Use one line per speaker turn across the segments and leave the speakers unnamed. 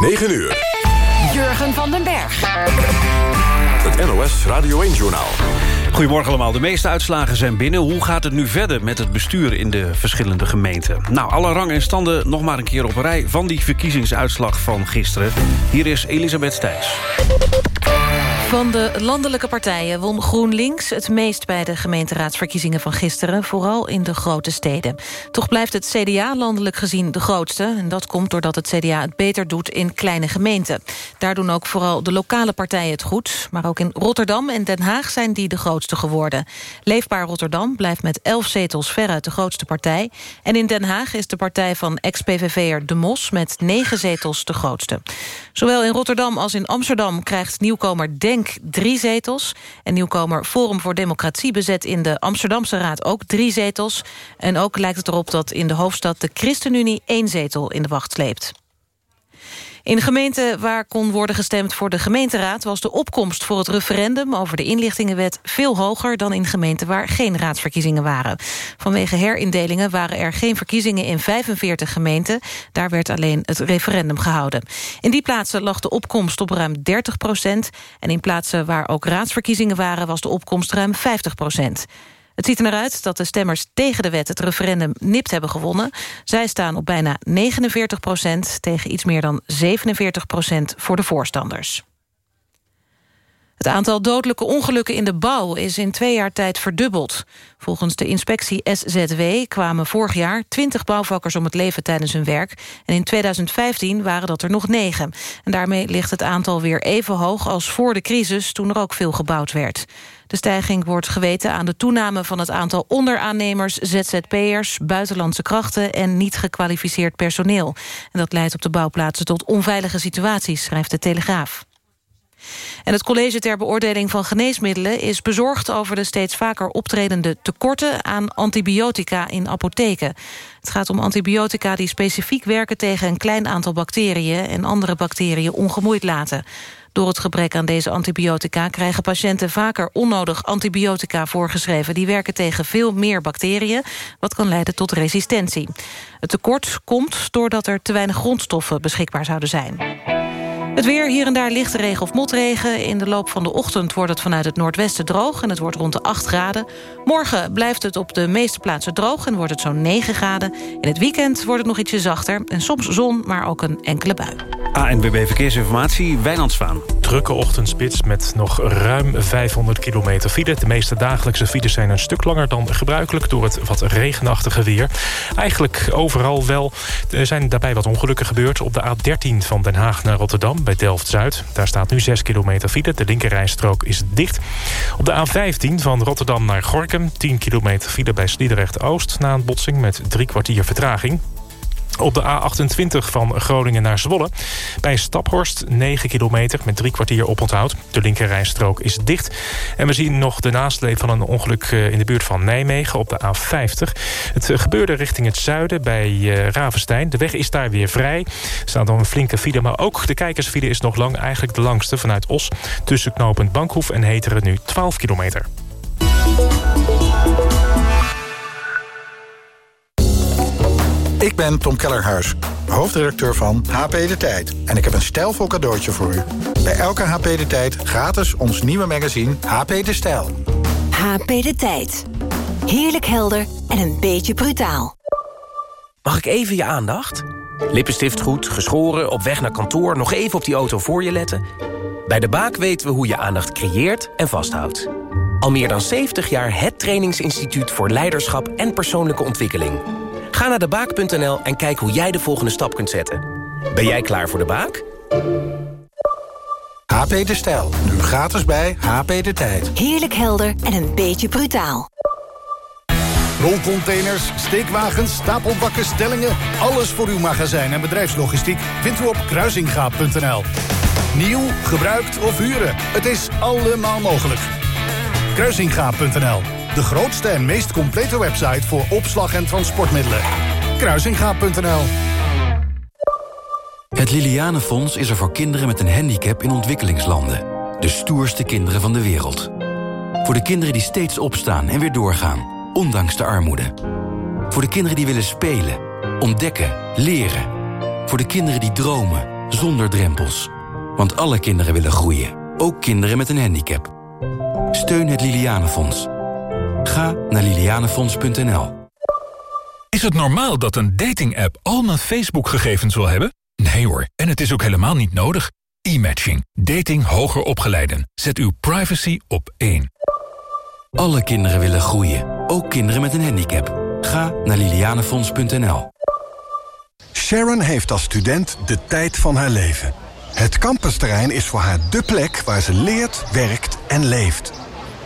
9 uur.
Jurgen van den Berg.
Het NOS Radio 1-journaal.
Goedemorgen allemaal. De meeste uitslagen zijn binnen. Hoe gaat het nu verder met het bestuur in de verschillende gemeenten? Nou, alle rang en standen nog maar een keer op een rij... van die verkiezingsuitslag van gisteren. Hier is Elisabeth Stijs.
Van de landelijke partijen won GroenLinks het meest... bij de gemeenteraadsverkiezingen van gisteren, vooral in de grote steden. Toch blijft het CDA landelijk gezien de grootste. En dat komt doordat het CDA het beter doet in kleine gemeenten. Daar doen ook vooral de lokale partijen het goed. Maar ook in Rotterdam en Den Haag zijn die de grootste geworden. Leefbaar Rotterdam blijft met elf zetels veruit de grootste partij. En in Den Haag is de partij van ex-PVV'er De Mos... met negen zetels de grootste. Zowel in Rotterdam als in Amsterdam krijgt nieuwkomer Denk drie zetels. En nieuwkomer Forum voor Democratie bezet in de Amsterdamse Raad ook drie zetels. En ook lijkt het erop dat in de hoofdstad de ChristenUnie één zetel in de wacht sleept. In gemeenten waar kon worden gestemd voor de gemeenteraad... was de opkomst voor het referendum over de inlichtingenwet... veel hoger dan in gemeenten waar geen raadsverkiezingen waren. Vanwege herindelingen waren er geen verkiezingen in 45 gemeenten. Daar werd alleen het referendum gehouden. In die plaatsen lag de opkomst op ruim 30 procent... en in plaatsen waar ook raadsverkiezingen waren... was de opkomst ruim 50 procent. Het ziet er naar uit dat de stemmers tegen de wet het referendum nipt hebben gewonnen. Zij staan op bijna 49 procent tegen iets meer dan 47 procent voor de voorstanders. Het aantal dodelijke ongelukken in de bouw is in twee jaar tijd verdubbeld. Volgens de inspectie SZW kwamen vorig jaar 20 bouwvakkers om het leven tijdens hun werk. En in 2015 waren dat er nog negen. En daarmee ligt het aantal weer even hoog als voor de crisis... toen er ook veel gebouwd werd. De stijging wordt geweten aan de toename van het aantal onderaannemers... ZZP'ers, buitenlandse krachten en niet gekwalificeerd personeel. En dat leidt op de bouwplaatsen tot onveilige situaties, schrijft de Telegraaf. En het College ter Beoordeling van Geneesmiddelen is bezorgd over de steeds vaker optredende tekorten aan antibiotica in apotheken. Het gaat om antibiotica die specifiek werken tegen een klein aantal bacteriën en andere bacteriën ongemoeid laten. Door het gebrek aan deze antibiotica krijgen patiënten vaker onnodig antibiotica voorgeschreven. Die werken tegen veel meer bacteriën, wat kan leiden tot resistentie. Het tekort komt doordat er te weinig grondstoffen beschikbaar zouden zijn. Het weer, hier en daar lichte regen of motregen. In de loop van de ochtend wordt het vanuit het noordwesten droog... en het wordt rond de 8 graden. Morgen blijft het op de meeste plaatsen droog... en wordt het zo'n 9 graden. In het weekend wordt het nog ietsje zachter. En soms zon, maar ook een enkele bui.
ANWB Verkeersinformatie, Wijnandsvaan.
Drukke ochtendspits met nog ruim 500 kilometer file. De meeste dagelijkse files zijn een stuk langer dan gebruikelijk... door het wat regenachtige weer. Eigenlijk overal wel. Er zijn daarbij wat ongelukken gebeurd. Op de A13 van Den Haag naar Rotterdam bij Delft-Zuid. Daar staat nu 6 kilometer file. De linkerrijstrook is dicht. Op de A15 van Rotterdam naar Gorkum... 10 kilometer file bij Sliedrecht-Oost... na een botsing met drie kwartier vertraging. Op de A28 van Groningen naar Zwolle. Bij Staphorst 9 kilometer met drie kwartier oponthoud. De linkerrijstrook is dicht. En we zien nog de nasleep van een ongeluk eh, in de buurt van Nijmegen op de A50. Het eh, gebeurde richting het zuiden bij eh, Ravenstein. De weg is daar weer vrij. Er staat dan een flinke file, maar ook de kijkersfile is nog lang. Eigenlijk de langste vanuit Os. Tussen knooppunt Bankhoef en Heteren nu 12 kilometer.
Ik ben Tom Kellerhuis, hoofdredacteur van HP De Tijd. En ik heb een stijlvol cadeautje voor u. Bij elke HP De Tijd gratis ons nieuwe magazine HP De Stijl.
HP De Tijd. Heerlijk helder en een beetje brutaal.
Mag ik even je aandacht? Lippenstift goed, geschoren, op weg naar kantoor... nog even op die auto voor je letten? Bij De Baak weten we hoe je aandacht creëert en vasthoudt. Al meer dan 70 jaar het trainingsinstituut voor leiderschap en persoonlijke ontwikkeling... Ga naar debaak.nl en kijk hoe jij de volgende stap kunt zetten. Ben jij klaar voor de baak?
HP De Stijl. Nu gratis bij HP De Tijd.
Heerlijk helder en een beetje brutaal.
Rolcontainers, steekwagens, stapelbakken, stellingen... alles voor uw magazijn en bedrijfslogistiek vindt u op kruisingaap.nl. Nieuw, gebruikt of huren, het is allemaal mogelijk. Kruisingaap.nl de grootste en meest complete website voor opslag en transportmiddelen. Kruisingaap.nl
Het Lilianenfonds is er voor kinderen met een handicap in ontwikkelingslanden. De stoerste kinderen van de wereld. Voor de kinderen die steeds opstaan en weer doorgaan, ondanks de armoede. Voor de kinderen die willen spelen, ontdekken, leren. Voor de kinderen die dromen zonder drempels. Want alle kinderen willen groeien, ook kinderen met een handicap. Steun het Lilianenfonds. Ga naar lilianenfonds.nl.
Is het normaal dat een dating-app al mijn Facebook-gegevens wil hebben? Nee hoor, en het is ook helemaal niet nodig. E-matching. Dating hoger opgeleiden. Zet uw privacy op één.
Alle kinderen willen groeien, ook kinderen met een handicap. Ga naar lilianenfonds.nl.
Sharon heeft als student de tijd van haar leven. Het campusterrein is voor haar dé plek waar ze leert, werkt en leeft.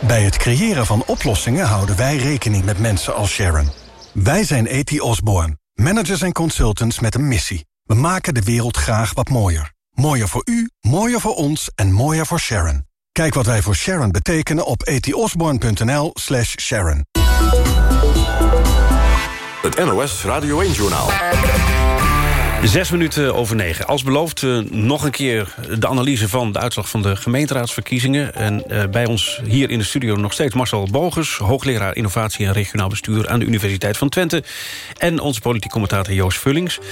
Bij het creëren van oplossingen houden wij rekening met mensen als Sharon. Wij zijn E.T. Osborne, managers en consultants met een missie. We maken de wereld graag wat mooier. Mooier voor u, mooier voor ons en mooier voor Sharon. Kijk wat wij voor Sharon betekenen op etiosborn.nl slash Sharon.
Het NOS Radio 1-journaal.
Zes minuten over negen. Als beloofd uh, nog een keer de analyse van de uitslag van de gemeenteraadsverkiezingen. En uh, bij ons hier in de studio nog steeds Marcel Bogus... hoogleraar innovatie en regionaal bestuur aan de Universiteit van Twente. En onze politiek commentator Joost Vullings. Uh,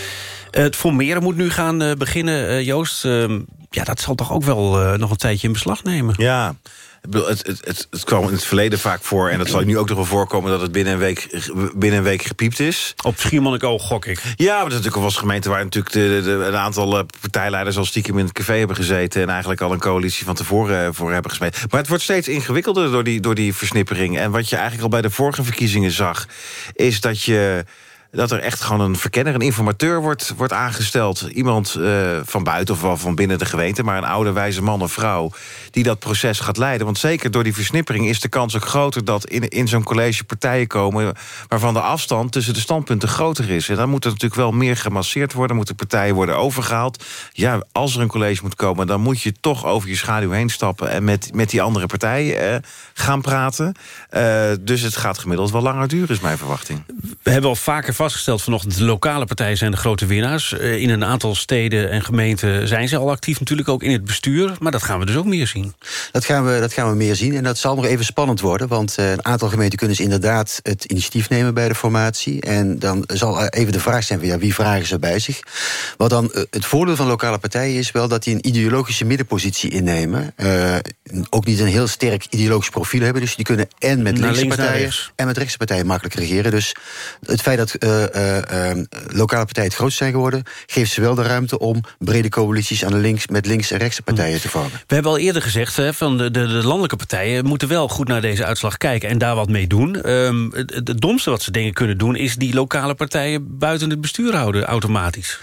het formeren moet nu gaan beginnen, Joost. Ehm, ja, dat zal toch ook wel nog een tijdje in beslag nemen?
Ja, het, het, het, het, kwam in het verleden vaak voor... en dat zal nu ook nog wel voorkomen dat het binnen een week, binnen een week gepiept is.
Op Schiermonnikoog gok ik.
Ja, maar dat is natuurlijk wel gemeente waar natuurlijk de, de, een aantal eh, partijleiders... al stiekem in het café hebben gezeten... en eigenlijk al een coalitie van tevoren eh, voor hebben gesmeed. Maar het wordt steeds ingewikkelder door die, door die versnippering. En wat je eigenlijk al bij de vorige verkiezingen zag... is dat je dat er echt gewoon een verkenner, een informateur wordt, wordt aangesteld. Iemand uh, van buiten of wel van binnen de gemeente... maar een oude wijze man of vrouw die dat proces gaat leiden. Want zeker door die versnippering is de kans ook groter... dat in, in zo'n college partijen komen... waarvan de afstand tussen de standpunten groter is. En dan moet er natuurlijk wel meer gemasseerd worden... moeten partijen worden overgehaald. Ja, als er een college moet komen... dan moet je toch over je schaduw heen stappen... en met, met die andere partijen uh, gaan praten. Uh, dus het gaat gemiddeld wel langer duren, is mijn verwachting.
We hebben al vaker vastgesteld vanochtend... de lokale partijen zijn de grote winnaars. In een aantal steden en gemeenten zijn ze al actief natuurlijk ook in het bestuur. Maar dat gaan we dus ook meer zien.
Dat gaan we, dat gaan we meer zien en dat zal nog even spannend worden... want uh, een aantal gemeenten kunnen ze inderdaad het initiatief nemen bij de formatie. En dan zal even de vraag zijn, ja, wie vragen ze bij zich? Wat dan uh, het voordeel van lokale partijen is wel... dat die een ideologische middenpositie innemen. Uh, ook niet een heel sterk ideologisch profiel hebben. Dus die kunnen en met linkse links partijen en met rechtse partijen makkelijk regeren. Dus het feit dat lokale partijen het grootst zijn geworden... geeft ze wel de ruimte om brede coalities aan de links, met links- en rechtse partijen te vormen.
We hebben al eerder gezegd, hè, van de, de, de, landelijke partijen... moeten wel goed naar deze uitslag kijken en daar wat mee doen. Um, het, het domste wat ze dingen kunnen doen... is die lokale partijen buiten het bestuur houden, automatisch.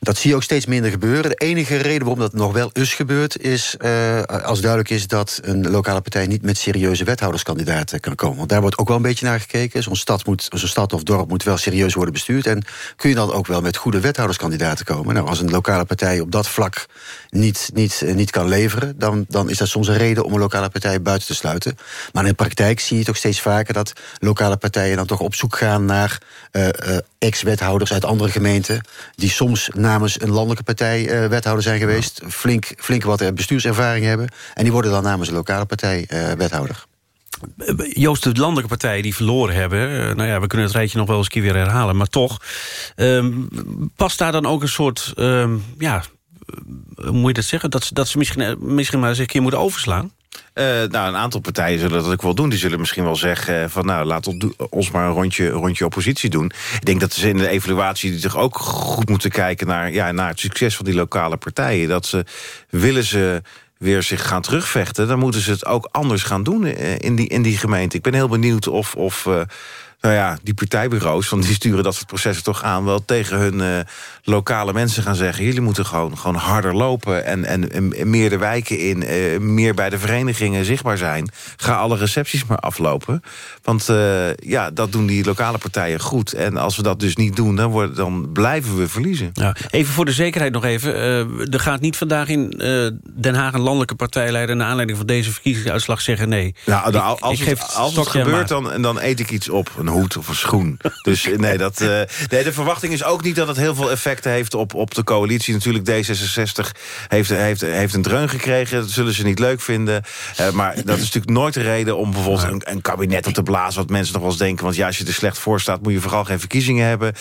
Dat zie je ook steeds minder gebeuren. De enige reden waarom dat nog wel eens gebeurt... is uh, als duidelijk is dat een lokale partij... niet met serieuze wethouderskandidaten kan komen. Want daar wordt ook wel een beetje naar gekeken. Zo'n stad, stad of dorp moet wel serieus worden bestuurd. En kun je dan ook wel met goede wethouderskandidaten komen? Nou, als een lokale partij op dat vlak niet, niet, uh, niet kan leveren... Dan, dan is dat soms een reden om een lokale partij buiten te sluiten. Maar in de praktijk zie je toch steeds vaker... dat lokale partijen dan toch op zoek gaan naar uh, ex-wethouders uit andere gemeenten... die soms namens een landelijke partij uh, wethouder zijn geweest... flink, flink wat bestuurservaring hebben... en die worden dan namens een lokale partij uh, wethouder.
Joost, de landelijke partijen die verloren hebben... nou ja, we kunnen het rijtje nog wel eens een keer weer herhalen... maar toch, um, past daar dan ook een soort... Um, ja, hoe moet je dat zeggen? Dat, dat ze misschien, misschien maar eens een keer moeten overslaan?
Uh, nou, een aantal partijen zullen dat ook wel doen. Die zullen misschien wel zeggen van nou, laat ons maar een rondje, rondje oppositie doen. Ik denk dat ze in de evaluatie die toch ook goed moeten kijken naar, ja, naar het succes van die lokale partijen. Dat ze willen ze weer zich gaan terugvechten, dan moeten ze het ook anders gaan doen in die, in die gemeente. Ik ben heel benieuwd of, of uh, nou ja, die partijbureaus, want die sturen dat soort processen toch aan... wel tegen hun uh, lokale mensen gaan zeggen... jullie moeten gewoon, gewoon harder lopen en, en, en meer de wijken in... Uh, meer bij de verenigingen zichtbaar zijn. Ga alle recepties maar aflopen. Want uh, ja, dat doen die lokale partijen goed. En als we dat dus niet doen, dan, worden, dan blijven we verliezen.
Ja, even voor de zekerheid nog even. er gaat niet vandaag in Den Haag een landelijke partijleider... naar aanleiding van deze verkiezingsuitslag zeggen nee.
Nou, ik, als, ik het, als het gebeurt, dan, dan eet ik iets op. Een hoed of een schoen. dus nee, dat, uh, nee, de verwachting is ook niet dat het heel veel effecten heeft op, op de coalitie. Natuurlijk, D66 heeft, heeft, heeft een dreun gekregen. Dat zullen ze niet leuk vinden. Uh, maar dat is natuurlijk nooit de reden om bijvoorbeeld een, een kabinet op te blazen... wat mensen nog wel eens denken. Want ja, als je er slecht voor staat, moet je vooral geen verkiezingen hebben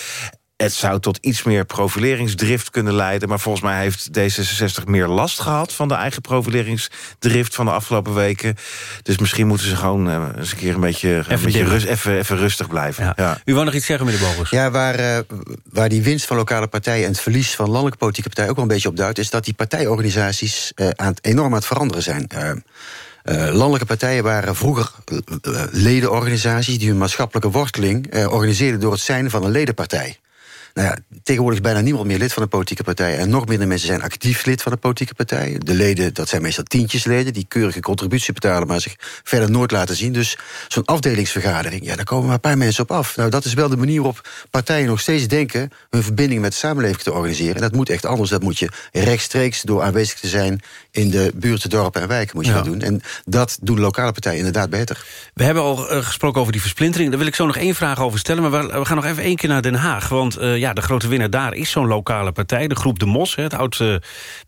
het zou tot iets meer profileringsdrift kunnen leiden. Maar volgens mij heeft D66 meer last gehad... van de eigen profileringsdrift van de afgelopen weken. Dus misschien moeten ze gewoon uh, eens een keer een beetje, even, een beetje rust, even, even rustig blijven. Ja.
U wou nog iets zeggen, meneer Bogers?
Ja, waar, uh, waar die winst van lokale partijen... en het verlies van landelijke politieke partijen ook wel een beetje op duidt... is dat die partijorganisaties uh, aan het, enorm aan het veranderen zijn... Uh, landelijke partijen waren vroeger ledenorganisaties... die hun maatschappelijke worteling uh, organiseerden door het zijn van een ledenpartij. Nou ja, tegenwoordig is bijna niemand meer lid van een politieke partij... en nog minder mensen zijn actief lid van een politieke partij. De leden, dat zijn meestal tientjesleden... die keurige contributie betalen, maar zich verder nooit laten zien. Dus zo'n afdelingsvergadering, ja, daar komen maar een paar mensen op af. Nou, dat is wel de manier waarop partijen nog steeds denken... hun verbinding met de samenleving te organiseren. En dat moet echt anders. Dat moet je rechtstreeks door aanwezig te zijn... in de buurten, dorpen en wijken moet je
Ja.
dat doen. En dat doen lokale partijen inderdaad beter.
We hebben al eh, gesproken over die versplintering. Daar wil ik zo nog één vraag over stellen. Maar we, gaan nog even één keer naar Den Haag. Want eh, ja, de grote winnaar daar is zo'n lokale partij. De groep De Mos, het oud eh,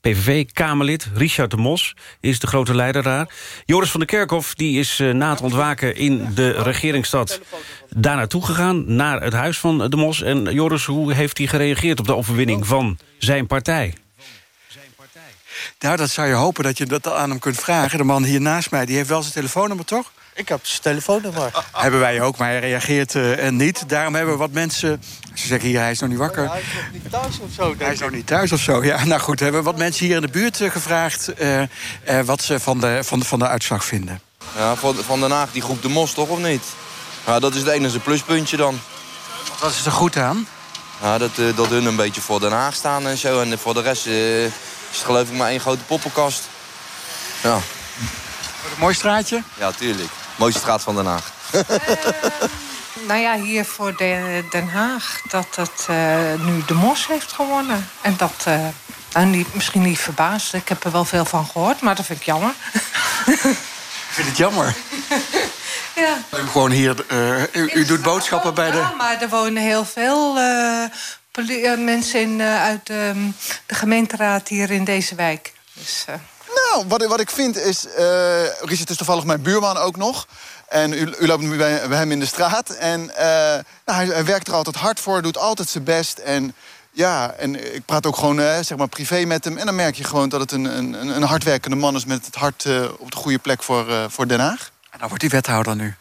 PVV-Kamerlid. Richard De Mos is de grote leider daar. Joris van der Kerkhof die is na het ontwaken in de regeringsstad... daar naartoe gegaan, naar het huis van De Mos. En Joris, hoe heeft hij gereageerd op de overwinning van zijn partij?
Nou, dat zou je hopen dat je dat aan hem kunt vragen. De man hier naast mij, die heeft wel zijn telefoonnummer, toch?
Ik heb zijn telefoonnummer.
Hebben wij ook, maar hij reageert eh, en niet. Daarom hebben we wat mensen... Ze zeggen hier, hij is nog niet wakker.
Hij is nog niet thuis of zo.
Hij is nog niet thuis of zo. Ja, nou goed, hebben we wat mensen hier in de buurt eh, gevraagd... eh, eh, wat ze van de, van, de, van de uitslag vinden.
Ja, van, van Den Haag, die groep De Mos, toch, of niet? Ja, dat is het enige pluspuntje dan.
Wat is er goed aan?
Ja, dat, dat hun een beetje voor Den Haag staan en zo. En voor de rest eh, is het geloof ik maar één grote poppenkast. Ja,
Een mooi straatje?
ja, tuurlijk. Mooiste straat van Den Haag.
Nou ja, hier voor de, Den Haag, dat het eh, nu de Mos heeft gewonnen. En dat, eh, nou, niet, misschien niet verbaasd. Ik heb er wel veel van gehoord, maar dat vind ik jammer.
Ik vind het jammer.
Ja.
U, gewoon hier, eh, u, u doet boodschappen bij de...
Ja, maar er wonen heel veel mensen in, eh, uit ehm, de gemeenteraad hier in deze wijk. Dus, eh,
Nou, wat, wat ik vind is... eh Richard is toevallig mijn buurman ook nog. En u, u loopt nu bij, bij hem in de straat. En eh, nou, hij, hij werkt er altijd hard voor, doet altijd zijn best. En ja, en ik praat ook gewoon eh, zeg maar privé met hem. En dan merk je gewoon dat het een, een, een hardwerkende man is... met het hart eh, op de goede plek voor, eh, voor Den Haag.
En dan wordt hij wethouder nu.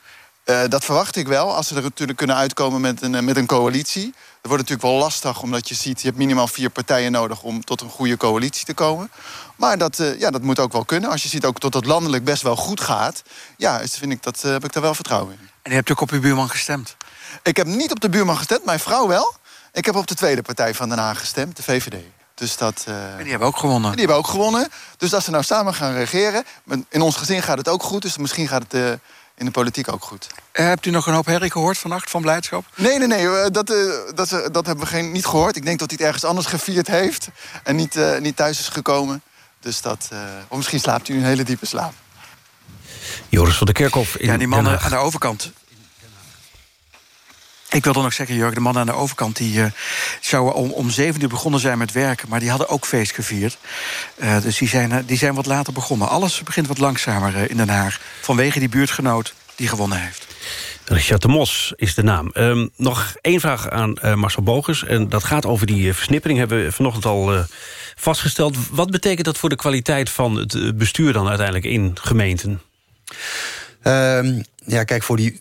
Eh, dat verwacht ik wel, als ze er natuurlijk kunnen uitkomen met een, eh, met een coalitie. Wordt natuurlijk wel lastig, omdat je ziet... je hebt minimaal vier partijen nodig om tot een goede coalitie te komen. Maar dat, eh, ja, dat moet ook wel kunnen. Als je ziet ook dat het landelijk best wel goed gaat... ja, is- vind ik dat, eh, heb ik daar wel vertrouwen in.
En u hebt ook op uw buurman gestemd?
Ik heb niet op de buurman gestemd, mijn vrouw wel. Ik heb op de tweede partij van Den Haag gestemd, de VVD. Dus dat, eh,
En die hebben ook gewonnen.
die hebben ook gewonnen. Dus als ze nou samen gaan regeren... in ons gezin gaat het ook goed, dus misschien gaat het in de politiek ook goed.
Eh, hebt u nog een hoop herrie gehoord vannacht van blijdschap?
Nee, nee, nee, eh, dat, eh, dat, dat hebben we geen, niet gehoord. Ik denk dat hij het ergens anders gevierd heeft en niet, eh, niet thuis is gekomen. Dus dat, eh, of misschien slaapt hij een hele diepe slaap.
Joris van der Kerkhof in
Ja, die mannen aan de overkant. Ik wilde nog zeggen, Jurk, de mannen aan de overkant... die eh, zouden om, om zeven uur begonnen zijn met werken... maar die hadden ook feest gevierd. Eh, dus die zijn, eh, die zijn wat later begonnen. Alles begint wat langzamer eh, in Den Haag... vanwege die buurtgenoot die gewonnen heeft.
Richard de Mos is de naam. Ehm, nog één vraag aan eh, Marcel Bogers. En dat gaat over die versnippering. Hebben we vanochtend al eh, vastgesteld. Wat betekent dat voor de kwaliteit van het bestuur dan uiteindelijk in gemeenten?
Ehm, ja, kijk, voor die,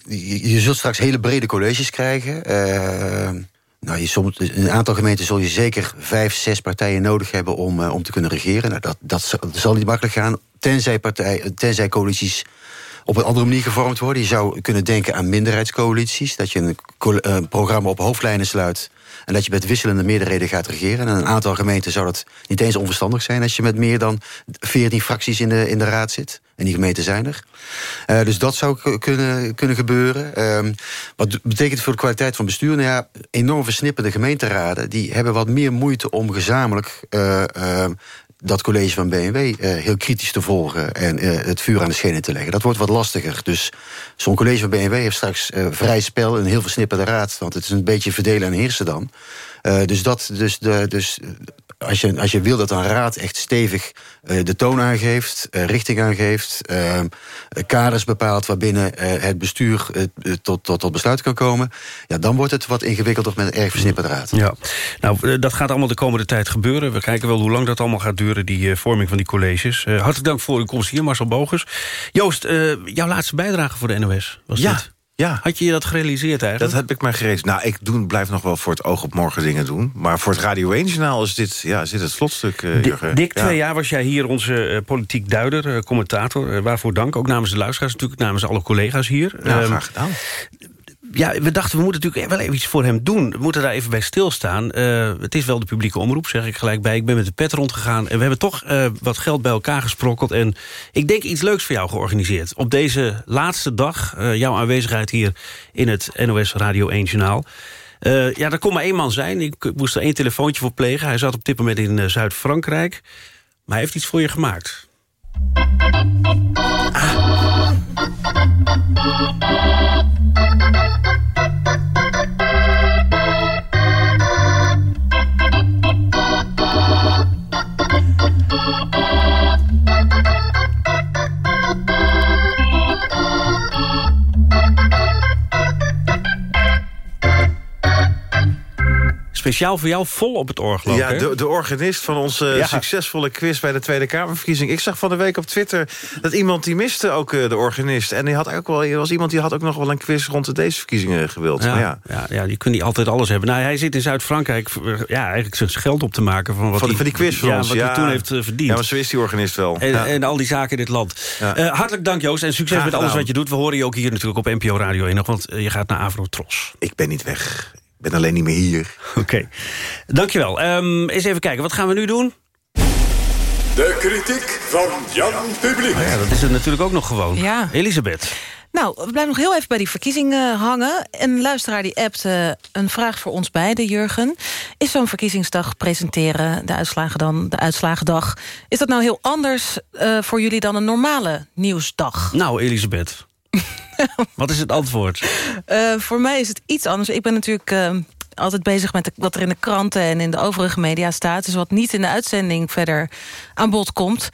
je, zult straks hele brede colleges krijgen. Ehm, nou, je een aantal gemeenten zul je zeker vijf, zes partijen nodig hebben om, eh, om te kunnen regeren. Nou, dat, dat zal- niet makkelijk gaan, tenzij, partij, tenzij coalities op een andere manier gevormd worden. Je zou kunnen denken aan minderheidscoalities. Dat je een eh, programma op hoofdlijnen sluit... en dat je met wisselende meerderheden gaat regeren. En een aantal gemeenten zou dat niet eens onverstandig zijn... als je met meer dan 14 fracties in de, in de raad zit. En die gemeenten zijn er. Eh, dus dat zou kunnen, kunnen gebeuren. Ehm, wat betekent voor de kwaliteit van bestuur? Nou ja, enorm versnipperde gemeenteraden... die hebben wat meer moeite om gezamenlijk... eh, ehm, dat college van BMW eh, heel kritisch te volgen... en het vuur aan de schenen te leggen. Dat wordt wat lastiger. Dus zo'n college van BMW heeft straks vrij spel... een heel versnipperde raad, want het is een beetje verdelen en heersen dan. Dus, dat, dus, de, dus als je, als je wil dat een raad echt stevig uh, de toon aangeeft, uh, richting aangeeft, uh, kaders bepaalt waarbinnen het bestuur tot, tot, tot besluit kan komen, ja, dan wordt het wat ingewikkelder met een erg versnipperde raad.
Ja, nou, dat gaat allemaal de komende tijd gebeuren. We kijken wel hoe lang dat allemaal gaat duren, die vorming van die colleges. hartelijk dank voor uw komst hier, Marcel Bogus. Joost, jouw laatste bijdrage voor de NOS was
ja.
dit?
Ja.
Had je je dat gerealiseerd eigenlijk?
Dat heb ik mij gerealiseerd. Nou, ik doe, blijf nog wel voor het oog op morgen dingen doen. Maar voor het Radio 1-journaal is dit, ja, is dit het slotstuk, uh, Jurgen.
Dik
ja.
twee jaar was jij hier onze uh, politiek duider, uh, commentator. waarvoor dank, ook namens de luisteraars natuurlijk, namens alle collega's hier.
Ja, graag gedaan
ja, we dachten, we moeten natuurlijk wel even iets voor hem doen. We moeten daar even bij stilstaan. Uh, het is wel de publieke omroep, zeg ik gelijk bij. Ik ben met de pet rondgegaan en we hebben toch uh, wat geld bij elkaar gesprokkeld. En ik denk iets leuks voor jou georganiseerd. Op deze laatste dag, uh, jouw aanwezigheid hier in het NOS Radio 1 Journaal. ja, er kon maar één man zijn. Ik moest er één telefoontje voor plegen. Hij zat op dit moment in Zuid-Frankrijk. Maar hij heeft iets voor je gemaakt. Ah. Speciaal voor jou vol op het orgel.
Ja, de, de, organist van onze ja. succesvolle quiz bij de Tweede Kamerverkiezing. Ik zag van de week op Twitter dat iemand die miste ook uh, de organist. En die had ook wel, er was iemand die had ook nog wel een quiz rond deze verkiezingen gewild.
Ja,
maar ja.
Ja, ja, die kunnen niet altijd alles hebben. Nou, hij zit in Zuid-Frankrijk ja, eigenlijk zijn geld op te maken. Van, wat
van,
die,
van die quiz
ja,
ons.
Wat hij toen heeft uh, verdiend.
Ja, maar zo is die organist wel.
En, en al die zaken in dit land. Uh, hartelijk dank Joost en succes met alles wat je doet. We horen je ook hier natuurlijk op NPO Radio 1 nog, want je gaat naar Avrotros.
Ik ben niet weg. Ik ben alleen niet meer hier.
Oké. Okay. Dankjewel. Um, eens even kijken, wat gaan we nu doen?
De kritiek van Jan Publiek.
Oh ja, dat is er natuurlijk ook nog gewoon.
Ja.
Elisabeth.
Nou, we blijven nog heel even bij die verkiezingen hangen. Een luisteraar die appt uh, een vraag voor ons beiden, Jurgen. Is zo'n verkiezingsdag presenteren, de uitslagen dan, de uitslagendag... is dat nou heel anders uh, voor jullie dan een normale nieuwsdag?
Nou, Elisabeth... Wat is het antwoord?
Uh, voor mij is het iets anders. Ik ben natuurlijk uh, altijd bezig met wat er in de kranten... en in de overige media staat. Dus wat niet in de uitzending verder aan bod komt.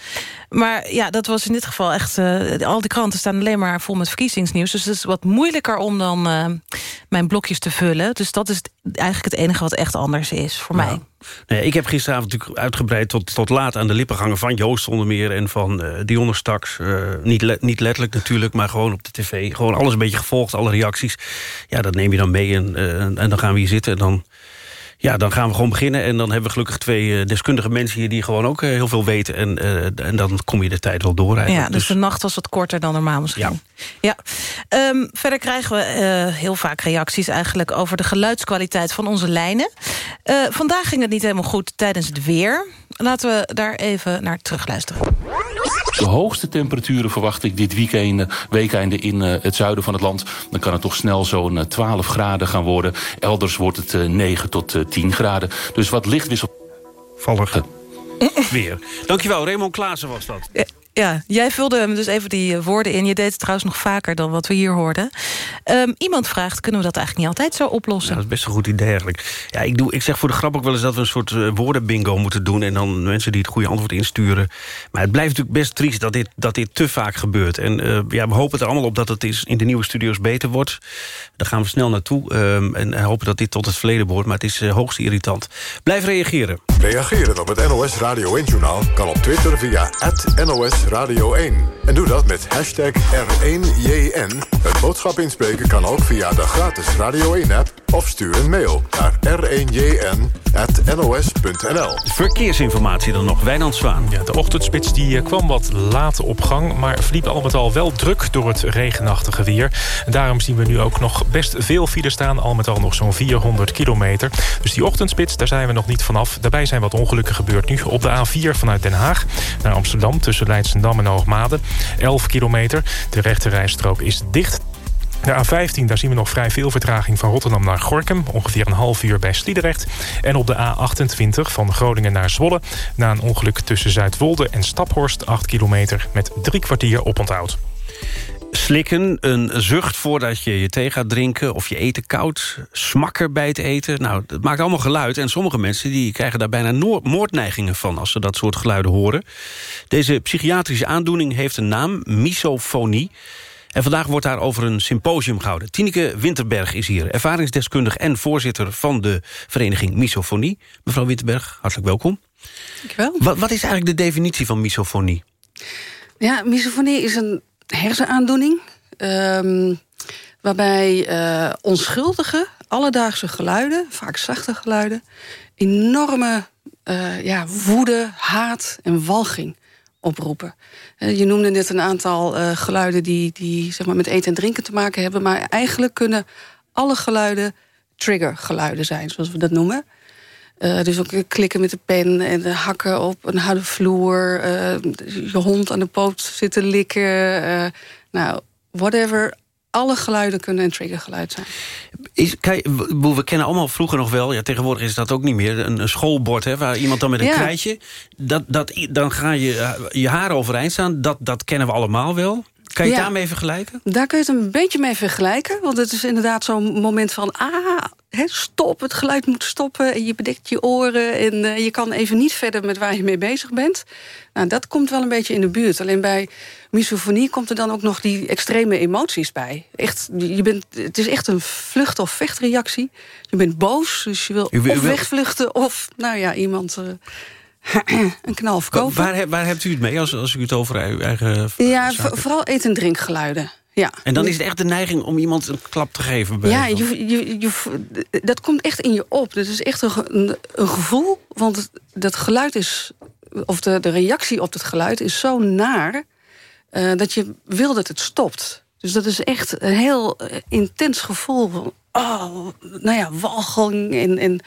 Maar ja, dat was in dit geval echt... Uh, al die kranten staan alleen maar vol met verkiezingsnieuws. Dus het is wat moeilijker om dan mijn blokjes te vullen. Dus dat is eigenlijk het enige wat echt anders is voor mij.
Nee, ik heb gisteravond natuurlijk uitgebreid tot, tot laat aan de lippen gehangen... van Joost onder meer en van uh, Dionne Staks. Uh, niet, le niet letterlijk natuurlijk, maar gewoon op de tv. Gewoon alles een beetje gevolgd, alle reacties. Ja, dat neem je dan mee en, uh, en dan gaan we hier zitten en dan... Ja, dan gaan we gewoon beginnen. En dan hebben we gelukkig twee uh, deskundige mensen hier... die gewoon ook uh, heel veel weten. En, uh, en dan kom je de tijd wel door eigenlijk.
Ja, dus, dus, de nacht was wat korter dan normaal misschien. Ja. ja. Um, verder krijgen we heel vaak reacties eigenlijk... over de geluidskwaliteit van onze lijnen. vandaag ging het niet helemaal goed tijdens het weer. Laten we daar even naar terugluisteren.
De hoogste temperaturen verwacht ik dit weekend, weekende in uh, het zuiden van het land. Dan kan het toch snel zo'n uh, 12 graden gaan worden. Elders wordt het uh, 9 tot 10 graden. Dus wat lichtwissel...
Vallig. Weer. Dankjewel, Raymond Klaassen was dat.
Ja, jij vulde hem dus even die woorden in. Je deed het trouwens nog vaker dan wat we hier hoorden. Um, iemand vraagt, kunnen we dat eigenlijk niet altijd zo oplossen?
Ja, dat is best een goed idee eigenlijk. Ja, ik, doe, ik zeg voor de grap ook wel eens dat we een soort uh, woordenbingo moeten doen... en dan mensen die het goede antwoord insturen. Maar het blijft natuurlijk best triest dat dit, dat dit te vaak gebeurt. En uh, ja, we hopen er allemaal op dat het is in de nieuwe studio's beter wordt. Daar gaan we snel naartoe. Um, en hopen dat dit tot het verleden behoort. Maar het is uh, hoogst irritant. Blijf reageren.
Reageren op het NOS Radio 1-journaal kan op Twitter via NOS Radio 1. En doe dat met hashtag R1JN. Boodschap inspreken kan ook via de gratis Radio 1-app... of stuur een mail naar r1jn.nos.nl.
Verkeersinformatie dan nog, Wijnand Zwaan.
Ja, de ochtendspits die kwam wat laat op gang... maar verliep al met al wel druk door het regenachtige weer. Daarom zien we nu ook nog best veel files staan... al met al nog zo'n 400 kilometer. Dus die ochtendspits, daar zijn we nog niet vanaf. Daarbij zijn wat ongelukken gebeurd nu. Op de A4 vanuit Den Haag naar Amsterdam... tussen Leidsendam en Hoogmade. 11 kilometer. De rechterrijstrook is dicht. De A15, daar zien we nog vrij veel vertraging van Rotterdam naar Gorkum. Ongeveer een half uur bij Sliedrecht. En op de A28 van Groningen naar Zwolle. Na een ongeluk tussen Zuidwolde en Staphorst, 8 kilometer met drie kwartier oponthoud.
Slikken, een zucht voordat je je thee gaat drinken... of je eten koud, smakken bij het eten. Nou, het maakt allemaal geluid. En sommige mensen die krijgen daar bijna moordneigingen van... als ze dat soort geluiden horen. Deze psychiatrische aandoening heeft een naam, misofonie. En vandaag wordt daar over een symposium gehouden. Tineke Winterberg is hier, ervaringsdeskundig... en voorzitter van de vereniging Misofonie. Mevrouw Winterberg, hartelijk welkom.
Dankjewel.
Wat, wat is eigenlijk de definitie van misofonie?
Ja, misofonie is een hersenaandoening... ehm, waarbij eh, onschuldige, alledaagse geluiden... vaak zachte geluiden... enorme eh, ja, woede, haat en walging oproepen. Eh, je noemde net een aantal eh, geluiden... die, die zeg maar, met eten en drinken te maken hebben... maar eigenlijk kunnen alle geluiden triggergeluiden zijn, zoals we dat noemen... Uh, dus ook klikken met de pen en hakken op een harde vloer. Uh, je hond aan de poot zitten likken. Nou, whatever. Alle geluiden kunnen een triggergeluid zijn.
Is, kijk, we kennen allemaal vroeger nog wel... Ja, tegenwoordig is dat ook niet meer, een, een schoolbord... Hè, waar iemand dan met een
Ja.
krijtje... Dat, dat, dan ga je eh, je haren overeind staan. Dat, dat kennen we allemaal wel. Kan je
Ja.
het daarmee vergelijken?
Daar kun je het een beetje mee vergelijken. Want het is inderdaad zo'n moment van... ah, stop, het geluid moet stoppen. En je bedekt je oren. En eh, je kan even niet verder met waar je mee bezig bent. Nou, dat komt wel een beetje in de buurt. Alleen bij misofonie komt er dan ook nog die extreme emoties bij. Echt, je bent, het is echt een vlucht- of vechtreactie. Je bent boos, dus je wil
U wil- u
of wegvluchten... of, nou ja, iemand eh, een knal verkopen.
Waar, waar hebt u het mee als, als u het over uw eigen...
ja,
zaken-
vo- vooral eet- en drinkgeluiden. Ja.
En dan is het echt de neiging om iemand een klap te geven. bij
Ja, je, je, je, dat komt echt in je op. Dat is echt een, een, gevoel, want dat geluid is... of de, de reactie op het geluid is zo naar... eh, dat je wil dat het stopt. Dus dat is echt een heel eh, intens gevoel van... oh, nou ja, walging en, en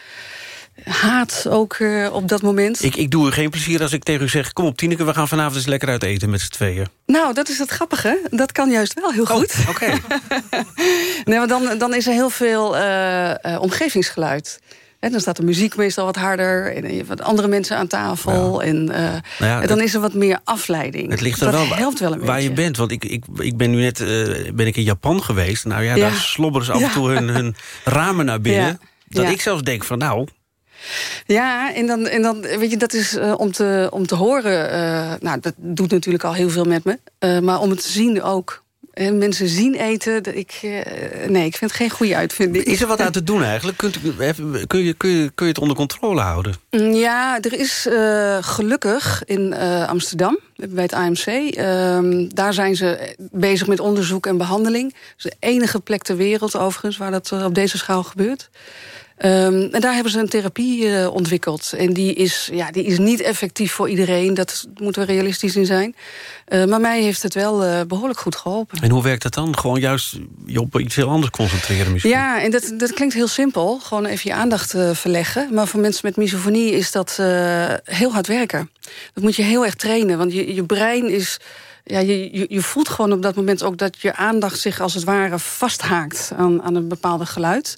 haat ook eh, op dat moment.
Ik, ik doe u geen plezier als ik tegen u zeg... kom op, Tineke, we gaan vanavond eens lekker uit eten met z'n tweeën.
Nou, dat is het grappige. Dat kan juist wel heel goed.
Oké.
nee, maar dan, dan is er heel veel eh, eh, omgevingsgeluid. Dan staat de muziek meestal wat harder. En je hebt wat andere mensen aan tafel. En,
Nou ja,
en dan
het-
is er wat meer afleiding.
Het ligt er
dat
wel
helpt wel een
waar
beetje.
je bent. Want ik, ik, ik ben nu net ben ik in Japan geweest. Nou ja,
Ja.
daar slobberen ze af en toe hun, hun ramen naar binnen. Dat ik zelfs denk van nou...
Ja, en dan, en dan weet je, dat is eh, om, te, om te horen. eh, nou, dat doet natuurlijk al heel veel met me. Eh, maar om het te zien ook. En mensen zien eten. Ik, nee, ik vind het geen goede uitvinding.
Is er wat aan te doen eigenlijk? Kunt, kun, je, kun, je, kun je het onder controle houden?
Mm, Ja, er is gelukkig in Amsterdam, bij het AMC... ehm, daar zijn ze bezig met onderzoek en behandeling. Dat is de enige plek ter wereld overigens waar dat op deze schaal gebeurt. Ehm, en daar hebben ze een therapie eh, ontwikkeld. En die is, ja, die is niet effectief voor iedereen, dat moeten we realistisch in zijn. Eh, maar mij heeft het wel eh, behoorlijk goed geholpen.
En hoe werkt dat dan? Gewoon juist je op iets heel anders concentreren misschien?
Ja, en dat, dat klinkt heel simpel. Gewoon even je aandacht verleggen. Maar voor mensen met misofonie is dat heel hard werken. Dat moet je heel erg trainen. Want je, je brein is... Ja, je, je, voelt gewoon op dat moment ook dat je aandacht zich als het ware vasthaakt aan, aan een bepaalde geluid.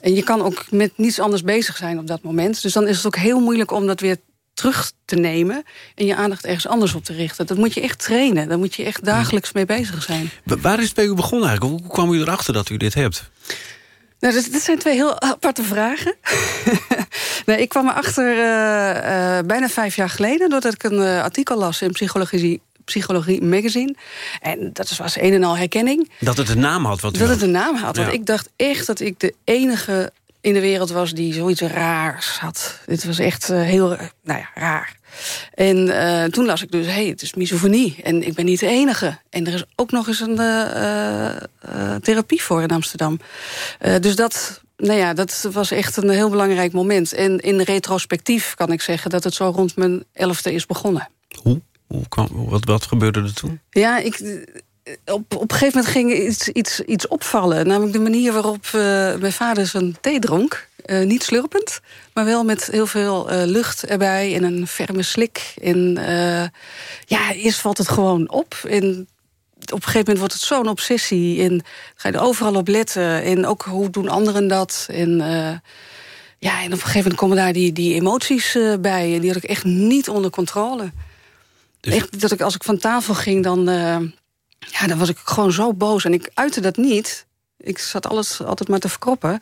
En je kan ook met niets anders bezig zijn op dat moment. Dus dan is het ook heel moeilijk om dat weer terug te nemen en je aandacht ergens anders op te richten. Dat moet je echt trainen. Daar moet je echt dagelijks mee bezig zijn.
Wa- Waar is het bij u begonnen eigenlijk? Hoe kwam u erachter dat u dit hebt?
Nou, dit, dit zijn twee heel aparte vragen. nee, ik kwam erachter eh, bijna vijf jaar geleden... doordat ik een eh, artikel las in Psychologie, Psychologie Magazine. En dat was een en al herkenning.
Dat het een naam had wat
Dat het een naam had. Want
Ja.
ik dacht echt dat ik de enige in de wereld was... die zoiets raars had. Dit was echt eh, heel nou ja, raar. En eh, toen las ik dus, hé, hey, het is misofonie. En ik ben niet de enige. En er is ook nog eens een eh, therapie voor in Amsterdam. Dus dat, nou ja, dat was echt een heel belangrijk moment. En in retrospectief kan ik zeggen dat het zo rond mijn elfde is begonnen.
Hoe wat, wat gebeurde er toen?
Ja, ik, eh, op, op een gegeven moment ging iets, iets, iets opvallen. Namelijk de manier waarop eh, mijn vader zijn thee dronk. Eh, niet slurpend, maar wel met heel veel lucht erbij en een ferme slik. En ja, eerst valt het gewoon op. En op een gegeven moment wordt het zo'n obsessie. En ga je er overal op letten. En ook hoe doen anderen dat? En, ja, en op een gegeven moment komen daar die, die emoties bij. En die had ik echt niet onder controle.
Dus-
Echt dat ik als ik van tafel ging, dan, eh, Ja, dan was ik gewoon zo boos. En ik uitte dat niet. Ik zat alles altijd maar te verkroppen.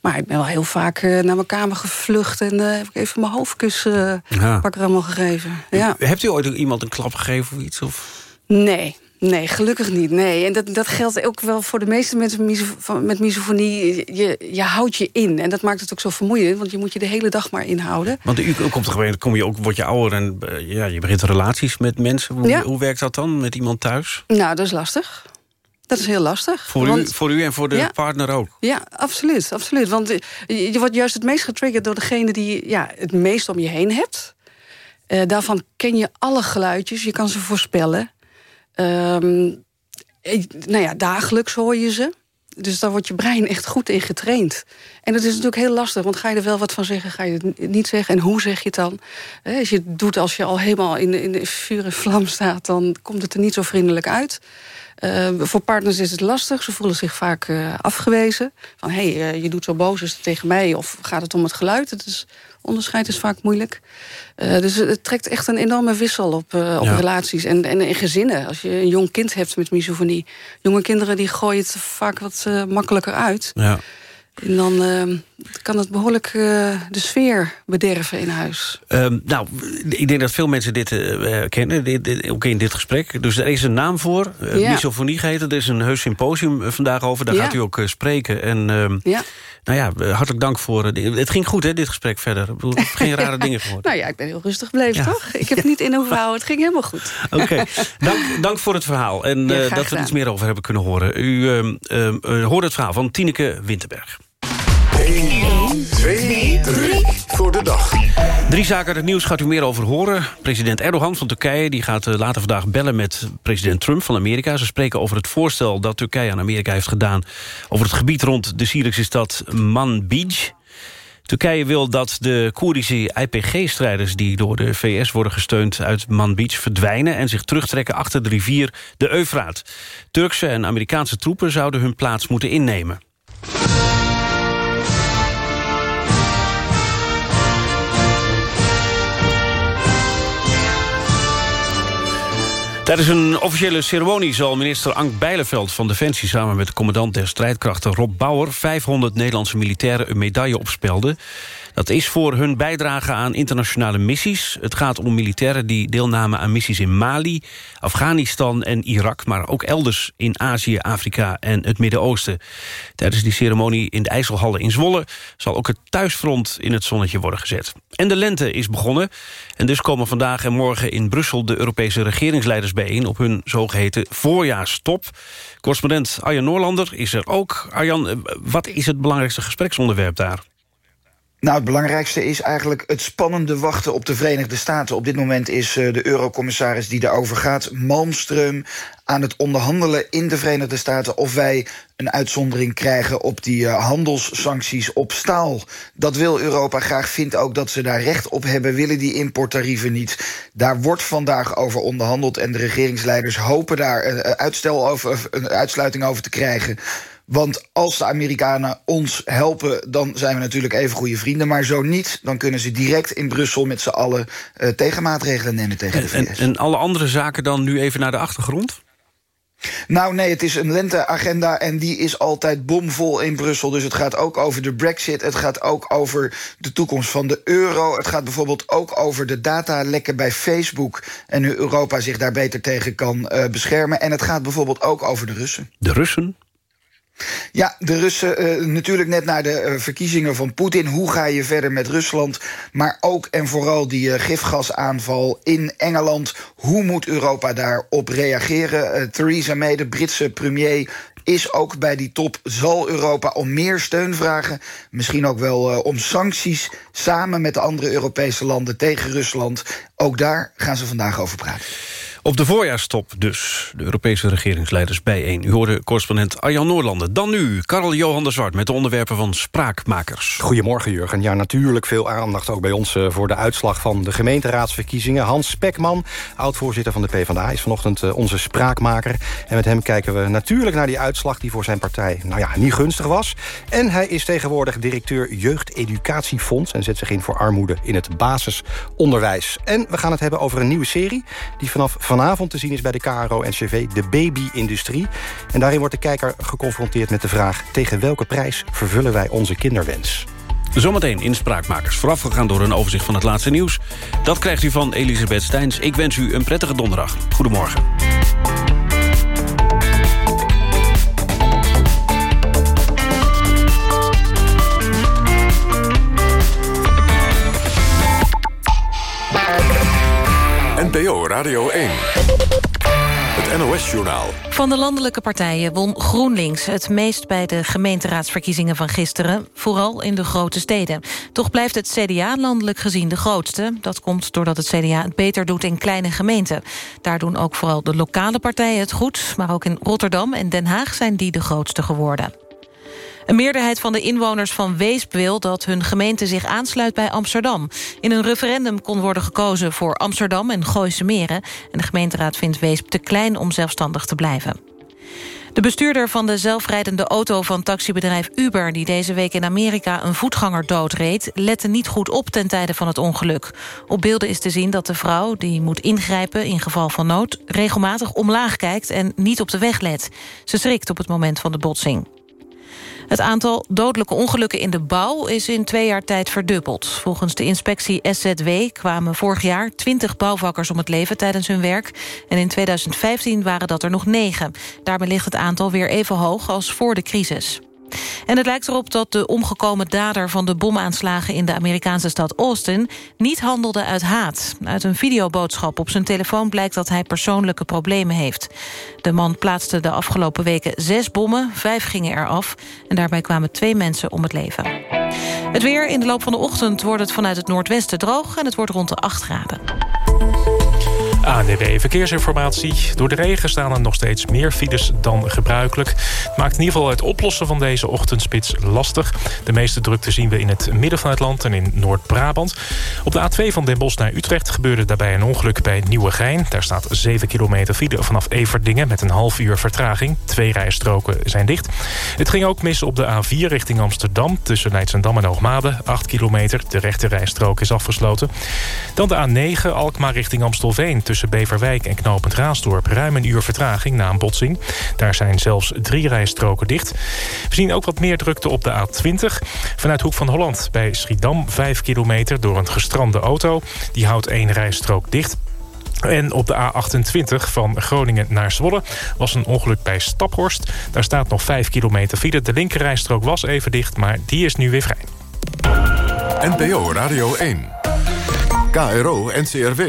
Maar ik ben wel heel vaak eh, naar mijn kamer gevlucht... en eh, heb ik even mijn hoofdkus uh,
Ja.
pakker allemaal gegeven. Ja.
Hebt u ooit iemand een klap gegeven of iets? Of?
Nee, nee, gelukkig niet. Nee. En dat, dat geldt ook wel voor de meeste mensen met misofonie. Je, je houdt je in. En dat maakt het ook zo vermoeiend, want je moet je de hele dag maar inhouden.
Want u komt er gewoon, kom je ook, word je ouder en eh, ja, je begint relaties met mensen. Hoe,
Ja.
hoe werkt dat dan met iemand thuis?
Nou, dat is lastig. Dat is heel lastig.
Voor, u, voor u en voor de
Ja.
partner ook?
Ja, absoluut. absoluut. Want eh, je, wordt juist het meest getriggerd door degene die ja, het meest om je heen hebt. Eh, daarvan ken je alle geluidjes, je kan ze voorspellen. Ehm, eh, nou ja, dagelijks hoor je ze. Dus daar wordt je brein echt goed in getraind. En dat is natuurlijk heel lastig, want ga je er wel wat van zeggen... ga je het niet zeggen, en hoe zeg je het dan? Als je het doet als je al helemaal in in de vuur en vlam staat... dan komt het er niet zo vriendelijk uit. Eh, voor partners is het lastig. Ze voelen zich vaak eh, afgewezen. Van, hé, hey, eh, je doet zo boos, is tegen mij? Of gaat het om het geluid? Het is, onderscheid is vaak moeilijk. Eh, dus het trekt echt een enorme wissel op, eh, op
Ja.
relaties. En, en in gezinnen. Als je een jong kind hebt met misofonie. Jonge kinderen die gooien het vaak wat eh, makkelijker uit.
Ja.
En dan eh, kan het behoorlijk eh, de sfeer bederven in huis.
Ehm, nou, ik denk dat veel mensen dit eh, kennen, dit, dit- ook in dit gesprek. Dus er is een naam voor,
Ja.
misofonie geheten. Er is een heus symposium vandaag over, daar
Ja.
gaat u ook spreken. En ehm,
Ja.
Nou ja, eh, hartelijk dank voor... eh, het ging goed, hè, dit gesprek verder. Ik bedoel, geen rare dingen gehoord.
Nou ja, ik ben heel rustig gebleven,
Ja.
toch? Ik heb het niet in hoeven houden. Het ging helemaal goed.
Oké, dank, dank voor het verhaal. En
Ja,
eh, dat we er
gedaan.
iets meer over hebben kunnen horen. U ehm, ehm, eh, hoorde het verhaal van Tineke Winterberg.
1, 2, 3 voor de dag.
Drie zaken uit het nieuws gaat u meer over horen. President Erdogan van Turkije die gaat eh, later vandaag bellen met president Trump van Amerika. Ze spreken over het voorstel dat Turkije aan Amerika heeft gedaan... over het gebied rond de Syrische stad Manbij. Turkije wil dat de Koerdische IPG-strijders... die door de VS worden gesteund uit Manbij verdwijnen... en zich terugtrekken achter de rivier de Eufraat. Turkse en Amerikaanse troepen zouden hun plaats moeten innemen. Tijdens een officiële ceremonie zal minister Ank Bijleveld van Defensie... samen met de commandant der strijdkrachten Rob Bauer... 500 Nederlandse militairen een medaille opspelden. Dat is voor hun bijdrage aan internationale missies. Het gaat om militairen die deelnamen aan missies in Mali... Afghanistan en Irak, maar ook elders in Azië, Afrika en het Midden-Oosten. Tijdens die ceremonie in de IJsselhallen in Zwolle... zal ook het thuisfront in het zonnetje worden gezet. En de lente is begonnen. En dus komen vandaag en morgen in Brussel... de Europese regeringsleiders bijeen op hun zogeheten voorjaarstop. Correspondent Arjan Noorlander is er ook. Arjan, eh, wat is het belangrijkste gespreksonderwerp daar?
Nou, het belangrijkste is eigenlijk het spannende wachten op de Verenigde Staten. Op dit moment is eh, de eurocommissaris die daarover gaat, Malmström, aan het onderhandelen in de Verenigde Staten of wij een uitzondering krijgen op die eh, handelssancties op staal. Dat wil Europa graag, vindt ook dat ze daar recht op hebben, willen die importtarieven niet. Daar wordt vandaag over onderhandeld en de regeringsleiders hopen daar een uitstel over, een uitsluiting over te krijgen. Want als de Amerikanen ons helpen, dan zijn we natuurlijk even goede vrienden. Maar zo niet, dan kunnen ze direct in Brussel met z'n allen uh, tegenmaatregelen nemen tegen de VS.
En, en alle andere zaken dan nu even naar de achtergrond?
Nou nee, het is een lenteagenda en die is altijd bomvol in Brussel. Dus het gaat ook over de brexit, het gaat ook over de toekomst van de euro... het gaat bijvoorbeeld ook over de datalekken bij Facebook... en hoe Europa zich daar beter tegen kan uh, beschermen. En het gaat bijvoorbeeld ook over de Russen.
De Russen?
Ja, de Russen, uh, natuurlijk net na de uh, verkiezingen van Poetin. Hoe ga je verder met Rusland? Maar ook en vooral die uh, gifgasaanval in Engeland. Hoe moet Europa daarop reageren? Theresa May, de Britse premier, is ook bij die top. Zal Europa om meer steun vragen? Misschien ook wel om sancties samen met de andere Europese landen tegen Rusland. Ook daar gaan ze vandaag over praten.
Op de voorjaarstop dus, de Europese regeringsleiders bijeen. U hoorde correspondent Arjan Noorlanden. Dan nu, Karel Johan de Zwart met de onderwerpen van Spraakmakers.
Goedemorgen Jurgen. Ja, natuurlijk veel aandacht ook bij ons uh, voor de uitslag van de gemeenteraadsverkiezingen. Hans Spekman, oud-voorzitter van de PvdA, is vanochtend uh, onze spraakmaker. En met hem kijken we natuurlijk naar die uitslag die voor zijn partij nou ja, niet gunstig was. En hij is tegenwoordig directeur Jeugdeducatiefonds... en zet zich in voor armoede in het basisonderwijs. En we gaan het hebben over een nieuwe serie die vanaf vanavond te zien is bij de KRO-NCV de baby-industrie. En daarin wordt de kijker geconfronteerd met de vraag... tegen welke prijs vervullen wij onze kinderwens?
Zometeen in Spraakmakers, voorafgegaan door een overzicht van het laatste nieuws. Dat krijgt u van Elisabeth Steins. Ik wens u een prettige donderdag. Goedemorgen.
NPO Radio 1. Het NOS-journaal.
Van de landelijke partijen won GroenLinks het meest bij de gemeenteraadsverkiezingen van gisteren, vooral in de grote steden. Toch blijft het CDA landelijk gezien de grootste. Dat komt doordat het CDA het beter doet in kleine gemeenten. Daar doen ook vooral de lokale partijen het goed, maar ook in Rotterdam en Den Haag zijn die de grootste geworden. Een meerderheid van de inwoners van Weesp wil dat hun gemeente zich aansluit bij Amsterdam. In een referendum kon worden gekozen voor Amsterdam en Gooise Meren. En de gemeenteraad vindt Weesp te klein om zelfstandig te blijven. De bestuurder van de zelfrijdende auto van taxibedrijf Uber... die deze week in Amerika een voetganger doodreed... lette niet goed op ten tijde van het ongeluk. Op beelden is te zien dat de vrouw, die moet ingrijpen in geval van nood... regelmatig omlaag kijkt en niet op de weg let. Ze schrikt op het moment van de botsing. Het aantal dodelijke ongelukken in de bouw is in twee jaar tijd verdubbeld. Volgens de inspectie SZW kwamen vorig jaar 20 bouwvakkers om het leven tijdens hun werk. En in 2015 waren dat er nog negen. Daarmee ligt het aantal weer even hoog als voor de crisis. En het lijkt erop dat de omgekomen dader van de bomaanslagen... in de Amerikaanse stad Austin niet handelde uit haat. Uit een videoboodschap op zijn telefoon blijkt dat hij persoonlijke problemen heeft. De man plaatste de afgelopen weken zes bommen, vijf gingen eraf... en daarbij kwamen twee mensen om het leven. Het weer in de loop van de ochtend wordt het vanuit het noordwesten droog... en het wordt rond de 8 graden.
ANDB Verkeersinformatie. Door de regen staan er nog steeds meer files dan gebruikelijk. Het maakt in ieder geval het oplossen van deze ochtendspits lastig. De meeste drukte zien we in het midden van het land en in Noord-Brabant. Op de A2 van Den Bosch naar Utrecht gebeurde daarbij een ongeluk bij Nieuwegein. Daar staat 7 kilometer file vanaf Everdingen met een half uur vertraging. Twee rijstroken zijn dicht. Het ging ook mis op de A4 richting Amsterdam... tussen Leidsendam en Hoogmade, 8 kilometer. De rechte rijstrook is afgesloten. Dan de A9 Alkmaar richting Amstelveen tussen Beverwijk en Knopend Raasdorp... ruim een uur vertraging na een botsing. Daar zijn zelfs drie rijstroken dicht. We zien ook wat meer drukte op de A20. Vanuit Hoek van Holland bij Schiedam 5 kilometer door een gestrande auto. Die houdt één rijstrook dicht. En op de A28 van Groningen naar Zwolle was een ongeluk bij Staphorst. Daar staat nog 5 kilometer file. De linkerrijstrook was even dicht, maar die is nu weer vrij.
NPO Radio 1. KRO NCRW.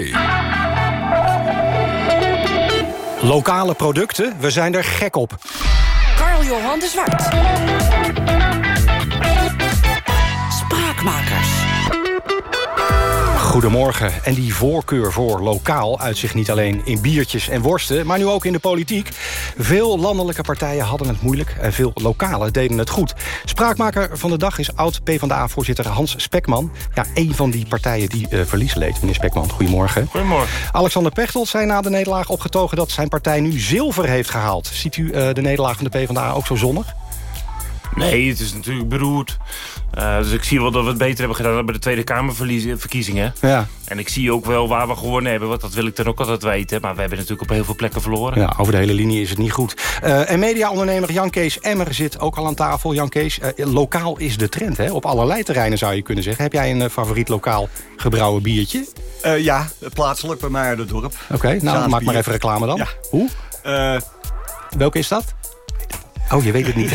Lokale producten, we zijn er gek op.
Carl-Johan de Zwart. Spraakmakers.
Goedemorgen. En die voorkeur voor lokaal uit zich niet alleen in biertjes en worsten... maar nu ook in de politiek. Veel landelijke partijen hadden het moeilijk... en veel lokale deden het goed. Spraakmaker van de dag is oud-PVDA-voorzitter Hans Spekman. Ja, een van die partijen die uh, verlies leed. Meneer Spekman, goedemorgen.
Goedemorgen.
Alexander Pechtold zei na de nederlaag opgetogen... dat zijn partij nu zilver heeft gehaald. Ziet u uh, de nederlaag van de PvdA ook zo zonnig?
Nee, het is natuurlijk beroerd. Uh, dus ik zie wel dat we het beter hebben gedaan dan bij de Tweede Kamerverkiezingen.
Ja.
En ik zie ook wel waar we gewonnen hebben. Want dat wil ik dan ook altijd weten. Maar we hebben natuurlijk op heel veel plekken verloren.
Ja, over de hele linie is het niet goed. Uh, en mediaondernemer Jan Kees Emmer zit ook al aan tafel. Jan Kees, uh, lokaal is de trend. Hè? Op allerlei terreinen zou je kunnen zeggen. Heb jij een favoriet lokaal gebrouwen biertje?
ja, plaatselijk bij mij uit het dorp.
Oké, okay, nou maak maar even reclame dan.
Ja.
Hoe? Welke is dat? Oh, je weet het niet.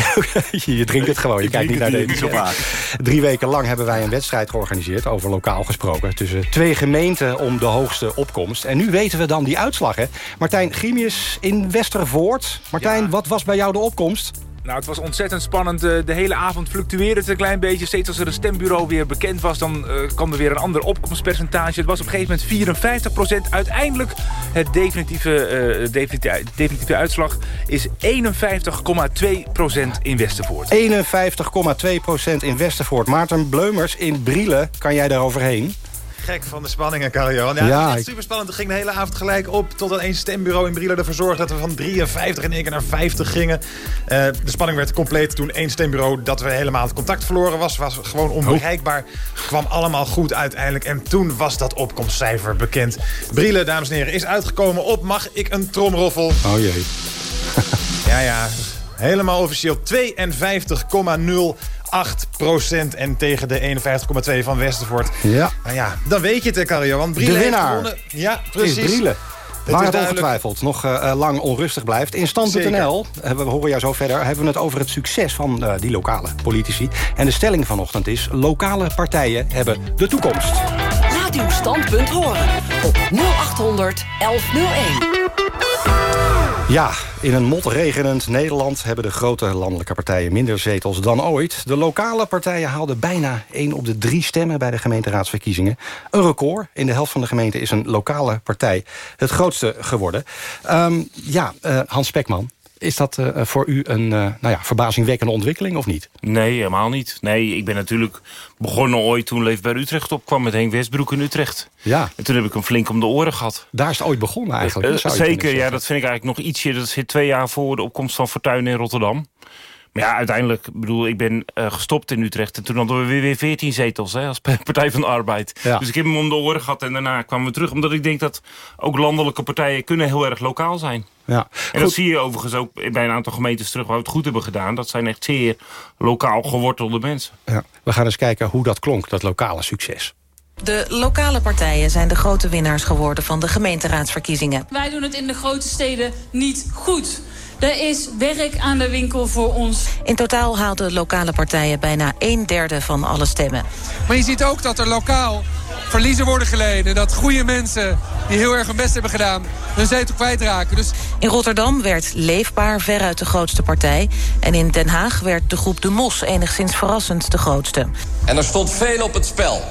je drinkt het gewoon, je kijkt niet naar de
niet zo vaak.
Drie weken lang hebben wij een wedstrijd georganiseerd... over lokaal gesproken, tussen twee gemeenten om de hoogste opkomst. En nu weten we dan die uitslag, hè. Martijn Grimius in Westervoort. Martijn, ja. wat was bij jou de opkomst?
Nou, het was ontzettend spannend. De hele avond fluctueerde het een klein beetje. Steeds als er een stembureau weer bekend was, dan uh, kwam er weer een ander opkomstpercentage. Het was op een gegeven moment 54 procent. Uiteindelijk, het definitieve, definitieve, definitieve uitslag is 51,2 procent in Westervoort.
51,2 procent in Westervoort. Maarten Bleumers in Brielen, kan jij daar overheen?
gek van de spanningen, Carlo. Ja,
ja,
het is super spannend. Het ging de hele avond gelijk op. Totdat één stembureau in Brielle ervoor zorgde dat we van 53 in één keer naar 50 gingen. Eh, de spanning werd compleet toen één stembureau dat we helemaal het contact verloren was. Was gewoon oh. onbereikbaar. Kwam allemaal goed uiteindelijk. En toen was dat opkomstcijfer bekend. Brielle, dames en heren, is uitgekomen op Mag ik een tromroffel?
Oh jee.
ja, ja. Helemaal officieel 52,0. 8% en tegen de 51,2 van Westervoort.
Ja.
Nou ja, dan weet je het, Carrio. Want Brielen
de winnaar.
Ja, precies.
Is Brielen. Waar het ongetwijfeld nog eh, eh, lang onrustig blijft. In stand.nl, eh, we horen jou zo verder... hebben we het over het succes van die lokale politici. En de stelling vanochtend is... lokale partijen hebben de toekomst.
Laat uw standpunt horen op 0800 1101.
Ja, in een motregenend Nederland hebben de grote landelijke partijen minder zetels dan ooit. De lokale partijen haalden bijna 1 op de drie stemmen bij de gemeenteraadsverkiezingen. Een record. In de helft van de gemeente is een lokale partij het grootste geworden. Ehm, ja, eh, Hans Spekman, is dat eh, voor u een eh, nou ja, verbazingwekkende ontwikkeling of niet?
Nee, helemaal niet. Nee, ik ben natuurlijk begonnen ooit toen Leefbaar Utrecht opkwam... met Henk Westbroek in Utrecht.
Ja.
En toen heb ik hem flink om de oren gehad.
Daar is het ooit begonnen eigenlijk.
Eh, zeker, ja, dat vind ik eigenlijk nog ietsje. Dat zit twee jaar voor de opkomst van Fortuyn in Rotterdam. Maar ja, uiteindelijk, ik bedoel, ik ben eh, gestopt in Utrecht... en toen hadden we weer, weer 14 zetels hè, als Partij van de Arbeid.
Ja.
Dus ik heb hem om de oren gehad en daarna kwamen we terug... omdat ik denk dat ook landelijke partijen kunnen heel erg lokaal zijn.
Ja.
En dat zie je overigens ook bij een aantal gemeentes terug... waar we het goed hebben gedaan. Dat zijn echt zeer lokaal gewortelde mensen.
Ja. We gaan eens kijken hoe dat klonk, dat lokale succes.
De lokale partijen zijn de grote winnaars geworden van de gemeenteraadsverkiezingen.
Wij doen het in de grote steden niet goed. Er is werk aan de winkel voor ons.
In totaal haalden lokale partijen bijna een derde van alle stemmen.
Maar je ziet ook dat er lokaal verliezen worden geleden. Dat goede mensen die heel erg hun best hebben gedaan... hun zetel kwijtraken. Dus
In Rotterdam werd Leefbaar veruit de grootste partij. En in Den Haag werd de groep De Mos enigszins verrassend de grootste.
En er stond veel op het spel.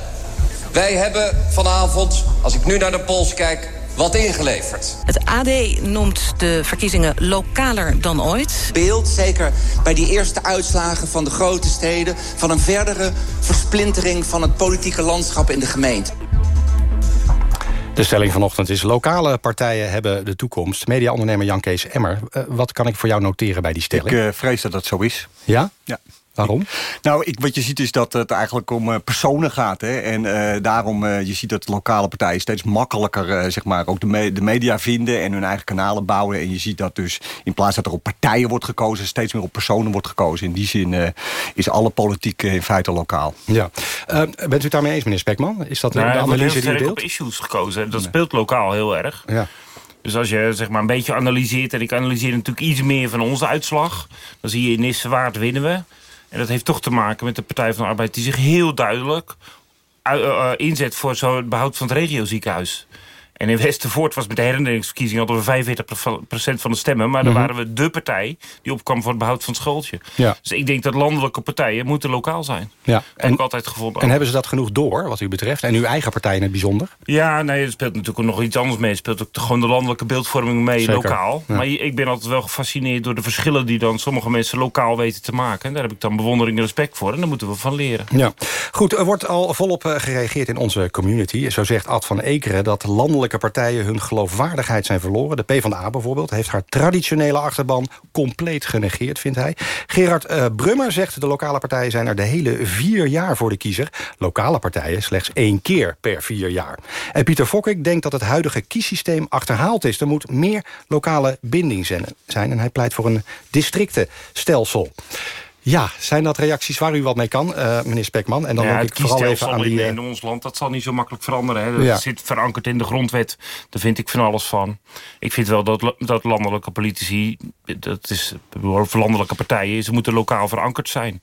Wij hebben vanavond, als ik nu naar de pols kijk, wat ingeleverd.
Het AD noemt de verkiezingen lokaler dan ooit.
beeld, zeker bij die eerste uitslagen van de grote steden... van een verdere versplintering van het politieke landschap in de gemeente.
De stelling vanochtend is lokale partijen hebben de toekomst. Mediaondernemer Jan Kees Emmer, eh, wat kan ik voor jou noteren bij die stelling?
Ik eh, vrees dat dat zo is.
Ja?
Ja.
Waarom?
Nou, ik, wat je ziet is dat het eigenlijk om eh, personen gaat. Hè? En eh, daarom, eh, je ziet dat lokale partijen steeds makkelijker... eh, zeg maar, ook de, me- de media vinden en hun eigen kanalen bouwen. En je ziet dat dus in plaats dat er op partijen wordt gekozen... steeds meer op personen wordt gekozen. In die zin eh, is alle politiek in feite lokaal.
Ja. Bent u het daarmee eens, meneer Spekman? Is dat
Nou,
de
wordt
analyse die u
sterk op
deelt?
issues gekozen. Dat speelt lokaal heel erg.
Ja.
Dus als je zeg maar, een beetje analyseert... en ik analyseer natuurlijk iets meer van onze uitslag... dan zie je in Nissewaard winnen we. En dat heeft toch te maken met de Partij van de Arbeid... die zich heel duidelijk ui- eh, eh, inzet voor zo het behoud van het regioziekenhuis. En in Westervoort was met de herinneringsverkiezing... hadden we 45% van de stemmen. Maar dan
Mhm.
waren we de partij die opkwam voor het behoud van het schooltje.
Ja.
Dus ik denk dat landelijke partijen moeten lokaal zijn.
Ja. En,
ik altijd gevonden.
en hebben ze dat genoeg door, wat u betreft? En uw eigen partij in het bijzonder?
Ja, nee, er speelt natuurlijk ook nog iets anders mee. Er speelt ook de- gewoon de landelijke beeldvorming mee,
Zeker,
lokaal.
ja.
Maar ik ben altijd wel gefascineerd door de verschillen... die dan sommige mensen lokaal weten te maken. En daar heb ik dan bewondering en respect voor. En daar moeten we van leren.
Ja, goed. Er wordt al volop eh, gereageerd in onze community. Zo zegt Ad van Ekeren dat landelijke partijen hun geloofwaardigheid zijn verloren. De PvdA bijvoorbeeld heeft haar traditionele achterban compleet genegeerd, vindt hij. Gerard eh, Brummer zegt de lokale partijen zijn er de hele vier jaar voor de kiezer. Lokale partijen slechts één keer per vier jaar. En Pieter Fokkik denkt dat het huidige kiessysteem achterhaald is. Er moet meer lokale binding zijn en hij pleit voor een districtenstelsel. Ja, zijn dat reacties waar u wat mee kan, eh, meneer Spekman? En dan
ja,
denk ik vooral even aan die...
in,
eh,
in ons land, dat zal niet zo makkelijk veranderen. Hè. Dat
Ja.
zit verankerd in de grondwet. Daar vind ik van alles van. Ik vind wel dat, dat landelijke politici... dat is of landelijke partijen... ze moeten lokaal verankerd zijn.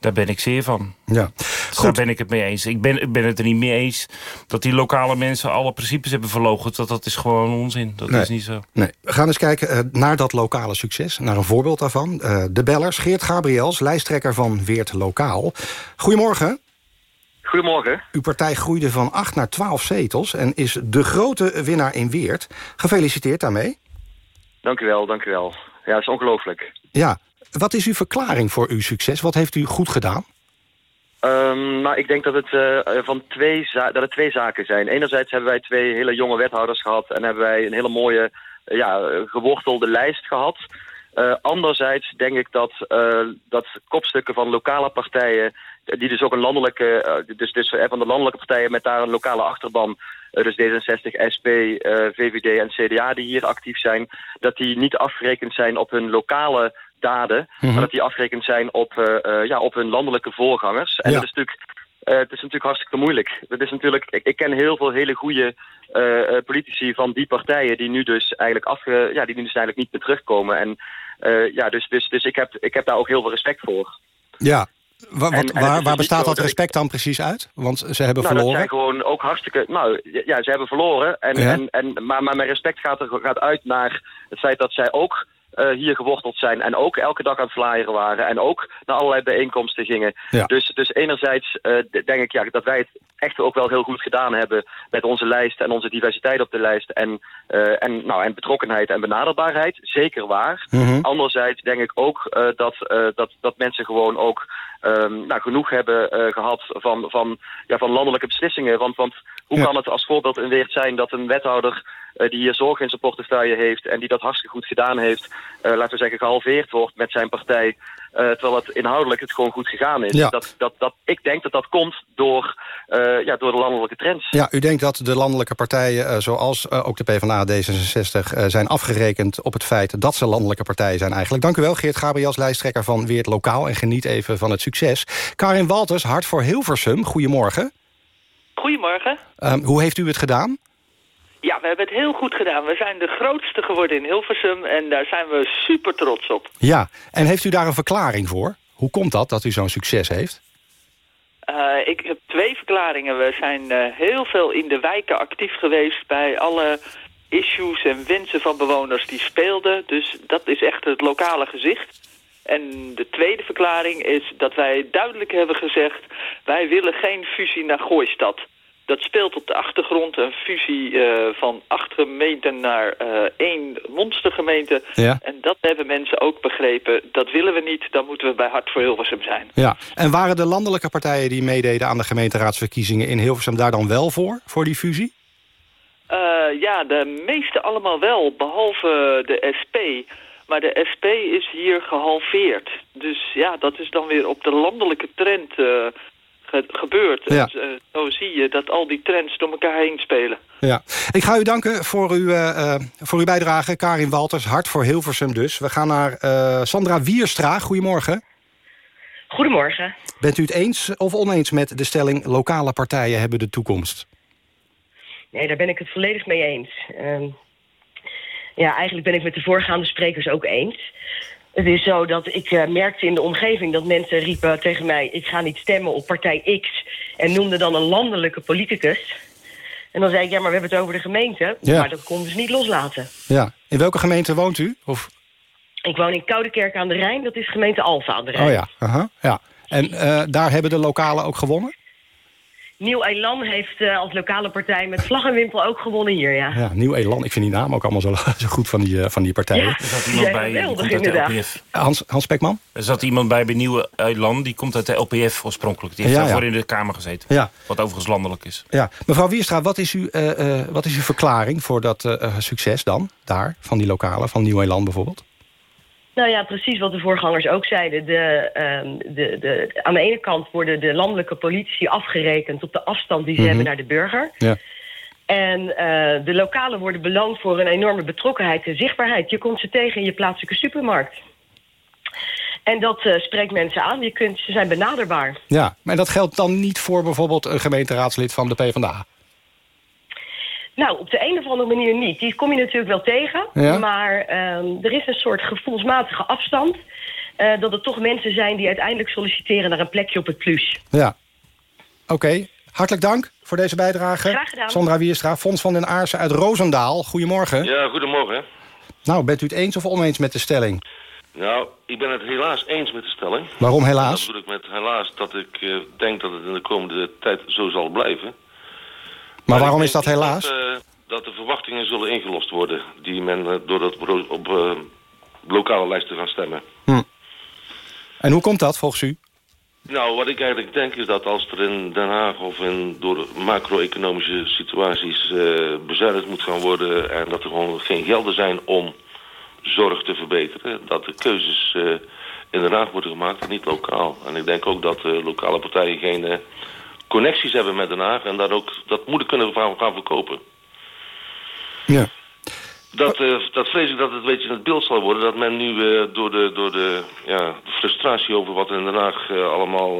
Daar ben ik zeer van.
Ja.
Dus daar ben ik het mee eens. Ik ben, ik ben het er niet mee eens dat die lokale mensen alle principes hebben verloochend. Dat, dat is gewoon onzin. Dat
Nee.
is niet zo.
Nee. We gaan eens kijken eh, naar dat lokale succes. Naar een voorbeeld daarvan. Eh, de bellers, Geert Gabriels, lijsttrekker van Weert Lokaal. Goedemorgen.
Goedemorgen.
Uw partij groeide van 8 naar 12 zetels... en is de grote winnaar in Weert. Gefeliciteerd daarmee.
Dank u wel, dank u wel. Ja, dat is ongelooflijk.
Ja, wat is uw verklaring voor uw succes? Wat heeft u goed gedaan?
Um, nou, ik denk dat het, uh, van twee dat het twee zaken zijn. Enerzijds hebben wij twee hele jonge wethouders gehad... en hebben wij een hele mooie, uh, ja, gewortelde lijst gehad. Uh, anderzijds denk ik dat, dat kopstukken van lokale partijen... die dus ook een landelijke... dus, dus van de landelijke partijen met daar een lokale achterban... dus D66, SP, VVD en CDA die hier actief zijn... dat die niet afgerekend zijn op hun lokale daden,
Mhm.
maar dat die afgerekend zijn op, uh, uh, ja, op hun landelijke voorgangers. En
Ja.
dat is natuurlijk, uh, het is natuurlijk hartstikke moeilijk. Het is natuurlijk, ik, ik ken heel veel hele goede uh, politici van die partijen die nu dus eigenlijk afge, ja, die nu dus eigenlijk niet meer terugkomen. En uh, ja, dus, dus, dus ik, heb, ik heb daar ook heel veel respect voor.
Ja, Wa- wat-
En- en
waar,
dus
waar
niet
bestaat dat
dat
respect dan precies uit? Want ze hebben
nou, dat
verloren.
zijn gewoon ook hartstikke... Nou, ja, ze hebben verloren. En,
Ja.
en, en, maar, maar mijn respect gaat, er, gaat uit naar het feit dat zij ook eh, hier geworteld zijn... en ook elke dag aan het flyeren waren... en ook naar allerlei bijeenkomsten gingen.
Ja.
Dus, dus enerzijds eh, denk ik ja, dat wij het echt ook wel heel goed gedaan hebben... met onze lijst en onze diversiteit op de lijst... en, eh, en, nou, en betrokkenheid en benaderbaarheid. Zeker waar.
Mhm.
Anderzijds denk ik ook dat, dat, dat mensen gewoon ook ehm, nou, genoeg hebben eh, gehad van, van, ja, van landelijke beslissingen. Want, want hoe
Ja.
kan het als voorbeeld in Weert zijn dat een wethouder eh, die hier zorg in zijn portefeuille heeft en die dat hartstikke goed gedaan heeft, eh, laten we zeggen gehalveerd wordt met zijn partij, eh, terwijl het inhoudelijk het gewoon goed gegaan is.
Ja.
Dat, dat, dat, ik denk dat dat komt door, ja, door de landelijke trends.
Ja, u denkt dat de landelijke partijen, zoals ook de PvdA, D66... eh, zijn afgerekend op het feit dat ze landelijke partijen zijn eigenlijk. Dank u wel, Geert Gabriels, lijsttrekker van Weert Lokaal... en geniet even van het succes. Karin Walters, Hart voor Hilversum, goedemorgen.
Goedemorgen.
Ehm, hoe heeft u het gedaan?
Ja, we hebben het heel goed gedaan. We zijn de grootste geworden in Hilversum en daar zijn we super trots op.
Ja, en heeft u daar een verklaring voor? Hoe komt dat, dat u zo'n succes heeft?
Eh, ik heb twee verklaringen. We zijn eh, heel veel in de wijken actief geweest bij alle issues en wensen van bewoners die speelden. Dus dat is echt het lokale gezicht. En de tweede verklaring is dat wij duidelijk hebben gezegd... wij willen geen fusie naar Gooistad. Dat speelt op de achtergrond een fusie eh, van acht gemeenten naar eh, één monstergemeente.
Ja.
En dat hebben mensen ook begrepen. Dat willen we niet, dan moeten we bij Hart voor Hilversum zijn.
Ja, en waren de landelijke partijen die meededen aan de gemeenteraadsverkiezingen in Hilversum daar dan wel voor, voor die fusie?
Eh, ja, de meeste allemaal wel, behalve de SP. Maar de SP is hier gehalveerd. Dus ja, dat is dan weer op de landelijke trend eh, ge- gebeurd.
Ja.
En, eh, zo zie je dat al die trends door elkaar heen spelen.
Ja, ik ga u danken voor uw, eh, eh, voor uw bijdrage. Karin Walters, Hart voor Hilversum dus. We gaan naar eh, Sandra Wierstra. Goedemorgen.
Goedemorgen.
Bent u het eens of oneens met de stelling... lokale partijen hebben de toekomst?
Nee, daar ben ik het volledig mee eens. Ehm, ja, eigenlijk ben ik met de voorgaande sprekers ook eens. Het is zo dat ik eh, merkte in de omgeving dat mensen riepen tegen mij... ik ga niet stemmen op partij X en noemden dan een landelijke politicus. En dan zei ik, ja, maar we hebben het over de gemeente.
Ja.
Maar dat konden ze niet loslaten.
Ja. In welke gemeente woont u? Of...
Ik woon in Koudekerk aan de Rijn, dat is gemeente Alfa aan de Rijn.
Oh ja, aha, ja. En eh, daar hebben de lokalen ook gewonnen?
Nieuw Elan heeft eh, als lokale partij met vlag en wimpel ook gewonnen hier, ja.
Ja, Nieuw Elan. Ik vind die naam ook allemaal zo, zo goed van die, eh, van die partijen.
Ja,
Er zat iemand bij, die
geweldig,
komt uit de
inderdaad.
LPF.
Hans, Hans Spekman?
Er zat iemand bij bij Nieuwe Eiland, die komt uit de LPF oorspronkelijk. Die heeft
Ja, ja.
daarvoor in de Kamer gezeten.
Ja.
Wat overigens landelijk is.
Ja. Mevrouw Wierstra, wat is, uw, eh, eh, wat is uw verklaring voor dat succes dan? Daar, van die lokalen, van Nieuw Elan bijvoorbeeld?
Nou ja, precies wat de voorgangers ook zeiden. De, ehm, de, de, aan de ene kant worden de landelijke politici afgerekend... op de afstand die ze
Mhm.
hebben naar de burger.
Ja.
En eh, de lokalen worden beloond voor een enorme betrokkenheid en zichtbaarheid. Je komt ze tegen in je plaatselijke supermarkt. En dat eh, spreekt mensen aan. Je kunt, ze zijn benaderbaar.
Ja, maar dat geldt dan niet voor bijvoorbeeld een gemeenteraadslid van de PvdA?
Nou, op de een of andere manier niet. Die kom je natuurlijk wel tegen.
Ja.
Maar ehm, er is een soort gevoelsmatige afstand... eh, dat het toch mensen zijn die uiteindelijk solliciteren naar een plekje op het plus.
Ja. Oké, hartelijk dank voor deze bijdrage.
Graag gedaan.
Sandra Wierstra, Fons van den Aarsen uit Roosendaal. Goedemorgen.
Ja, goedemorgen.
Nou, bent u het eens of oneens met de stelling?
Nou, ik ben het helaas eens met de stelling.
Waarom helaas?
Dat bedoel ik met helaas dat ik eh, denk dat het in de komende tijd zo zal blijven.
Maar waarom is dat helaas?
Dat, eh, dat de verwachtingen zullen ingelost worden die men eh, door dat op eh, lokale lijsten gaan stemmen.
Hm. En hoe komt dat volgens u?
Nou, wat ik eigenlijk denk is dat als er in Den Haag of in, door macro-economische situaties bezuinigd moet gaan worden... en dat er gewoon geen gelden zijn om zorg te verbeteren... dat de keuzes in Den Haag worden gemaakt en niet lokaal. En ik denk ook dat lokale partijen geen connecties hebben met Den Haag... en dat ook dat moeten kunnen gaan, gaan verkopen.
Ja.
Dat, uh, dat vrees ik dat het een beetje het beeld zal worden... dat men nu uh, door, de, door de, ja, frustratie over wat in Den Haag uh, allemaal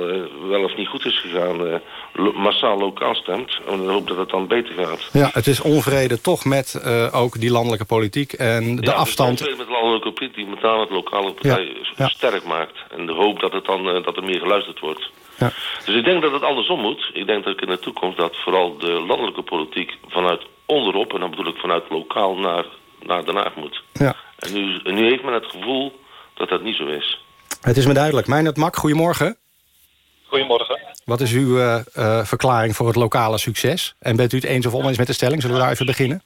wel of niet goed is gegaan... Lo massaal lokaal stemt. En dan hoop dat het dan beter gaat.
Ja, het is onvrede toch met ook die landelijke politiek en de
ja,
afstand...
Ja, met de landelijke politiek die met name het lokale partij. Ja. sterk maakt. En de hoop dat, het dan, dat er meer geluisterd wordt.
Ja.
Dus ik denk dat het andersom moet. Ik denk dat ik in de toekomst dat vooral de landelijke politiek vanuit onderop... en dan bedoel ik vanuit lokaal naar naar Den Haag moet.
Ja.
En, nu, en nu heeft men het gevoel dat dat niet zo is.
Het is me duidelijk. Meijnerd Mak, goedemorgen.
Goedemorgen.
Wat is uw uh, uh, verklaring voor het lokale succes? En bent u het eens of oneens met de stelling? Zullen we daar even beginnen?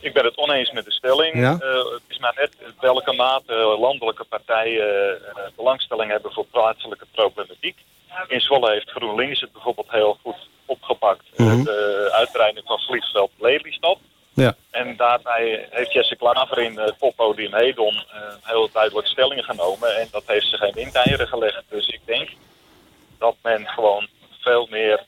Ik ben het oneens met de stelling.
Ja?
Uh, het is maar net welke mate landelijke partijen belangstelling hebben voor plaatselijke problematiek. In Zwolle heeft GroenLinks het bijvoorbeeld heel goed opgepakt.
Mm -hmm.
De uitbreiding van vliegveld Lelystad.
Ja.
En daarbij heeft Jesse Klaver in het poppodium Hedon uh, heel duidelijk stellingen genomen. En dat heeft ze geen windeieren gelegd. Dus ik denk dat men gewoon veel meer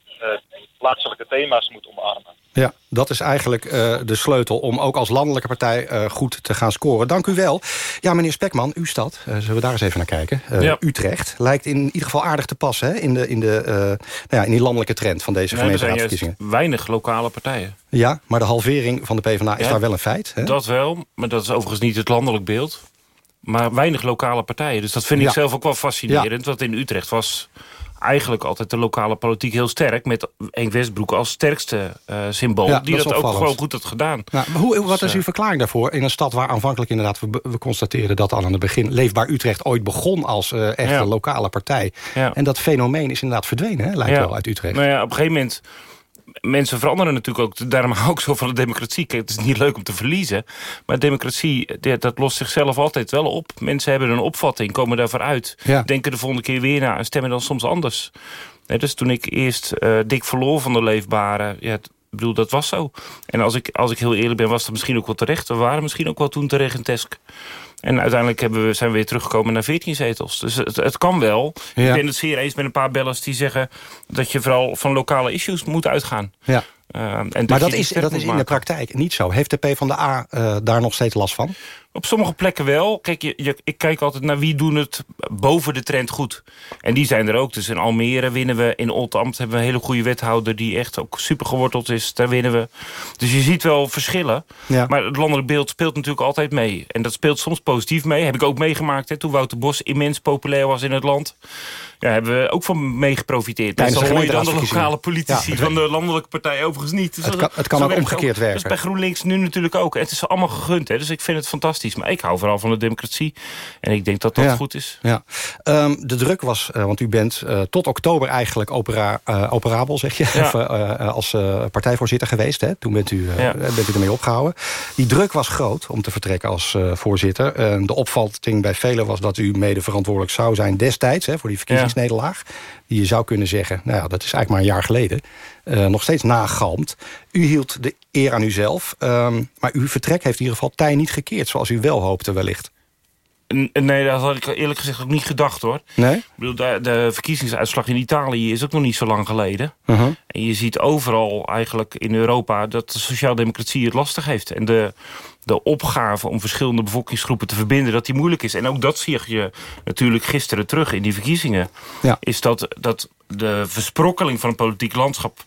plaatselijke thema's moet omarmen.
Ja, dat is eigenlijk uh, de sleutel om ook als landelijke partij uh, goed te gaan scoren. Dank u wel. Ja, meneer Spekman, uw stad, uh, zullen we daar eens even naar kijken.
Ja.
Utrecht lijkt in ieder geval aardig te passen hè, in, de, in, de, nou ja, in die landelijke trend van deze
Nee,
gemeenteraadsverkiezingen.
weinig lokale partijen.
Ja, maar de halvering van de PvdA is
Ja,
daar wel een feit. Hè?
Dat wel, maar dat is overigens niet het landelijk beeld. Maar weinig lokale partijen. Dus dat vind ik zelf ook wel fascinerend. Want in Utrecht was eigenlijk altijd de lokale politiek heel sterk... met Henk Westbroek als sterkste eh, symbool.
Ja,
die
dat
ook gewoon goed had gedaan.
Nou, maar hoe, wat
Dus,
is uw
eh,
verklaring daarvoor? In een stad waar aanvankelijk inderdaad... we, we constateerden dat al aan het begin... Leefbaar Utrecht ooit begon als eh echte
Ja.
lokale partij.
Ja.
En dat fenomeen is inderdaad verdwenen, hè, lijkt
Ja.
wel, uit Utrecht.
Nou ja, op een gegeven moment... Mensen veranderen natuurlijk ook. Daarom hou ik zo van de democratie. Kijk, het is niet leuk om te verliezen. Maar democratie, dat lost zichzelf altijd wel op. Mensen hebben een opvatting, komen daarvoor uit.
Ja.
Denken de volgende keer weer na en stemmen dan soms anders. Dus toen ik eerst eh, dik verloor van de leefbare... Ja, ik bedoel, dat was zo. En als ik, als ik heel eerlijk ben, was dat misschien ook wel terecht. We waren misschien ook wel toen terecht in Tesk. En uiteindelijk hebben we, zijn we weer teruggekomen naar 14 zetels. Dus het, het kan wel.
Ja.
Ik ben het zeer eens met een paar bellers die zeggen... dat je vooral van lokale issues moet uitgaan.
Ja.
Uh, en
Maar dat is, dat is in de praktijk niet zo. Heeft de PvdA uh, daar nog steeds last van?
Op sommige plekken wel. Kijk, je, je- ik kijk altijd naar wie doen het boven de trend goed. En die zijn er ook. Dus in Almere winnen we. In Oldambt hebben we een hele goede wethouder... die echt ook super geworteld is. Daar winnen we. Dus je ziet wel verschillen.
Ja.
Maar het landelijk beeld speelt natuurlijk altijd mee. En dat speelt soms positief mee. Heb ik ook meegemaakt. Hè, toen Wouter Bos immens populair was in het land. Ja, hebben we ook van mee geprofiteerd.
Tijdens
dus dan hoor je dan de lokale politici
Ja.
van de landelijke partij overigens niet. Dus
Het
dat-
kan- het kan
zo
ook omgekeerd werken.
Dat is bij GroenLinks nu natuurlijk ook. Het is allemaal gegund. Hè, dus ik vind het fantastisch. Maar ik hou vooral van de democratie. En ik denk dat dat
Ja.
goed is.
Ja. Ehm, de druk was, eh, want u bent eh, tot oktober eigenlijk opera, eh, operabel, zeg je,
Ja.
als partijvoorzitter geweest. Hè? Toen bent u,
Ja.
bent u ermee opgehouden. Die druk was groot om te vertrekken als voorzitter. Eh, de opvatting bij velen was dat u mede verantwoordelijk zou zijn destijds... Hè, voor die verkiezingsnederlaag. Die je zou kunnen zeggen, nou ja, dat is eigenlijk maar een jaar geleden... eh, nog steeds nagalmt. U hield de eer aan uzelf. ehm, maar uw vertrek heeft in ieder geval tij niet gekeerd... zoals u wel hoopte wellicht.
Nee, dat had ik eerlijk gezegd ook niet gedacht hoor.
Nee?
Ik bedoel, de, de verkiezingsuitslag in Italië is ook nog niet zo lang geleden.
Uh-huh.
En je ziet overal eigenlijk in Europa dat de sociaaldemocratie het lastig heeft. En de, de opgave om verschillende bevolkingsgroepen te verbinden, dat die moeilijk is. En ook dat zie je natuurlijk gisteren terug in die verkiezingen.
Ja.
Is dat, dat de versprokkeling van het politiek landschap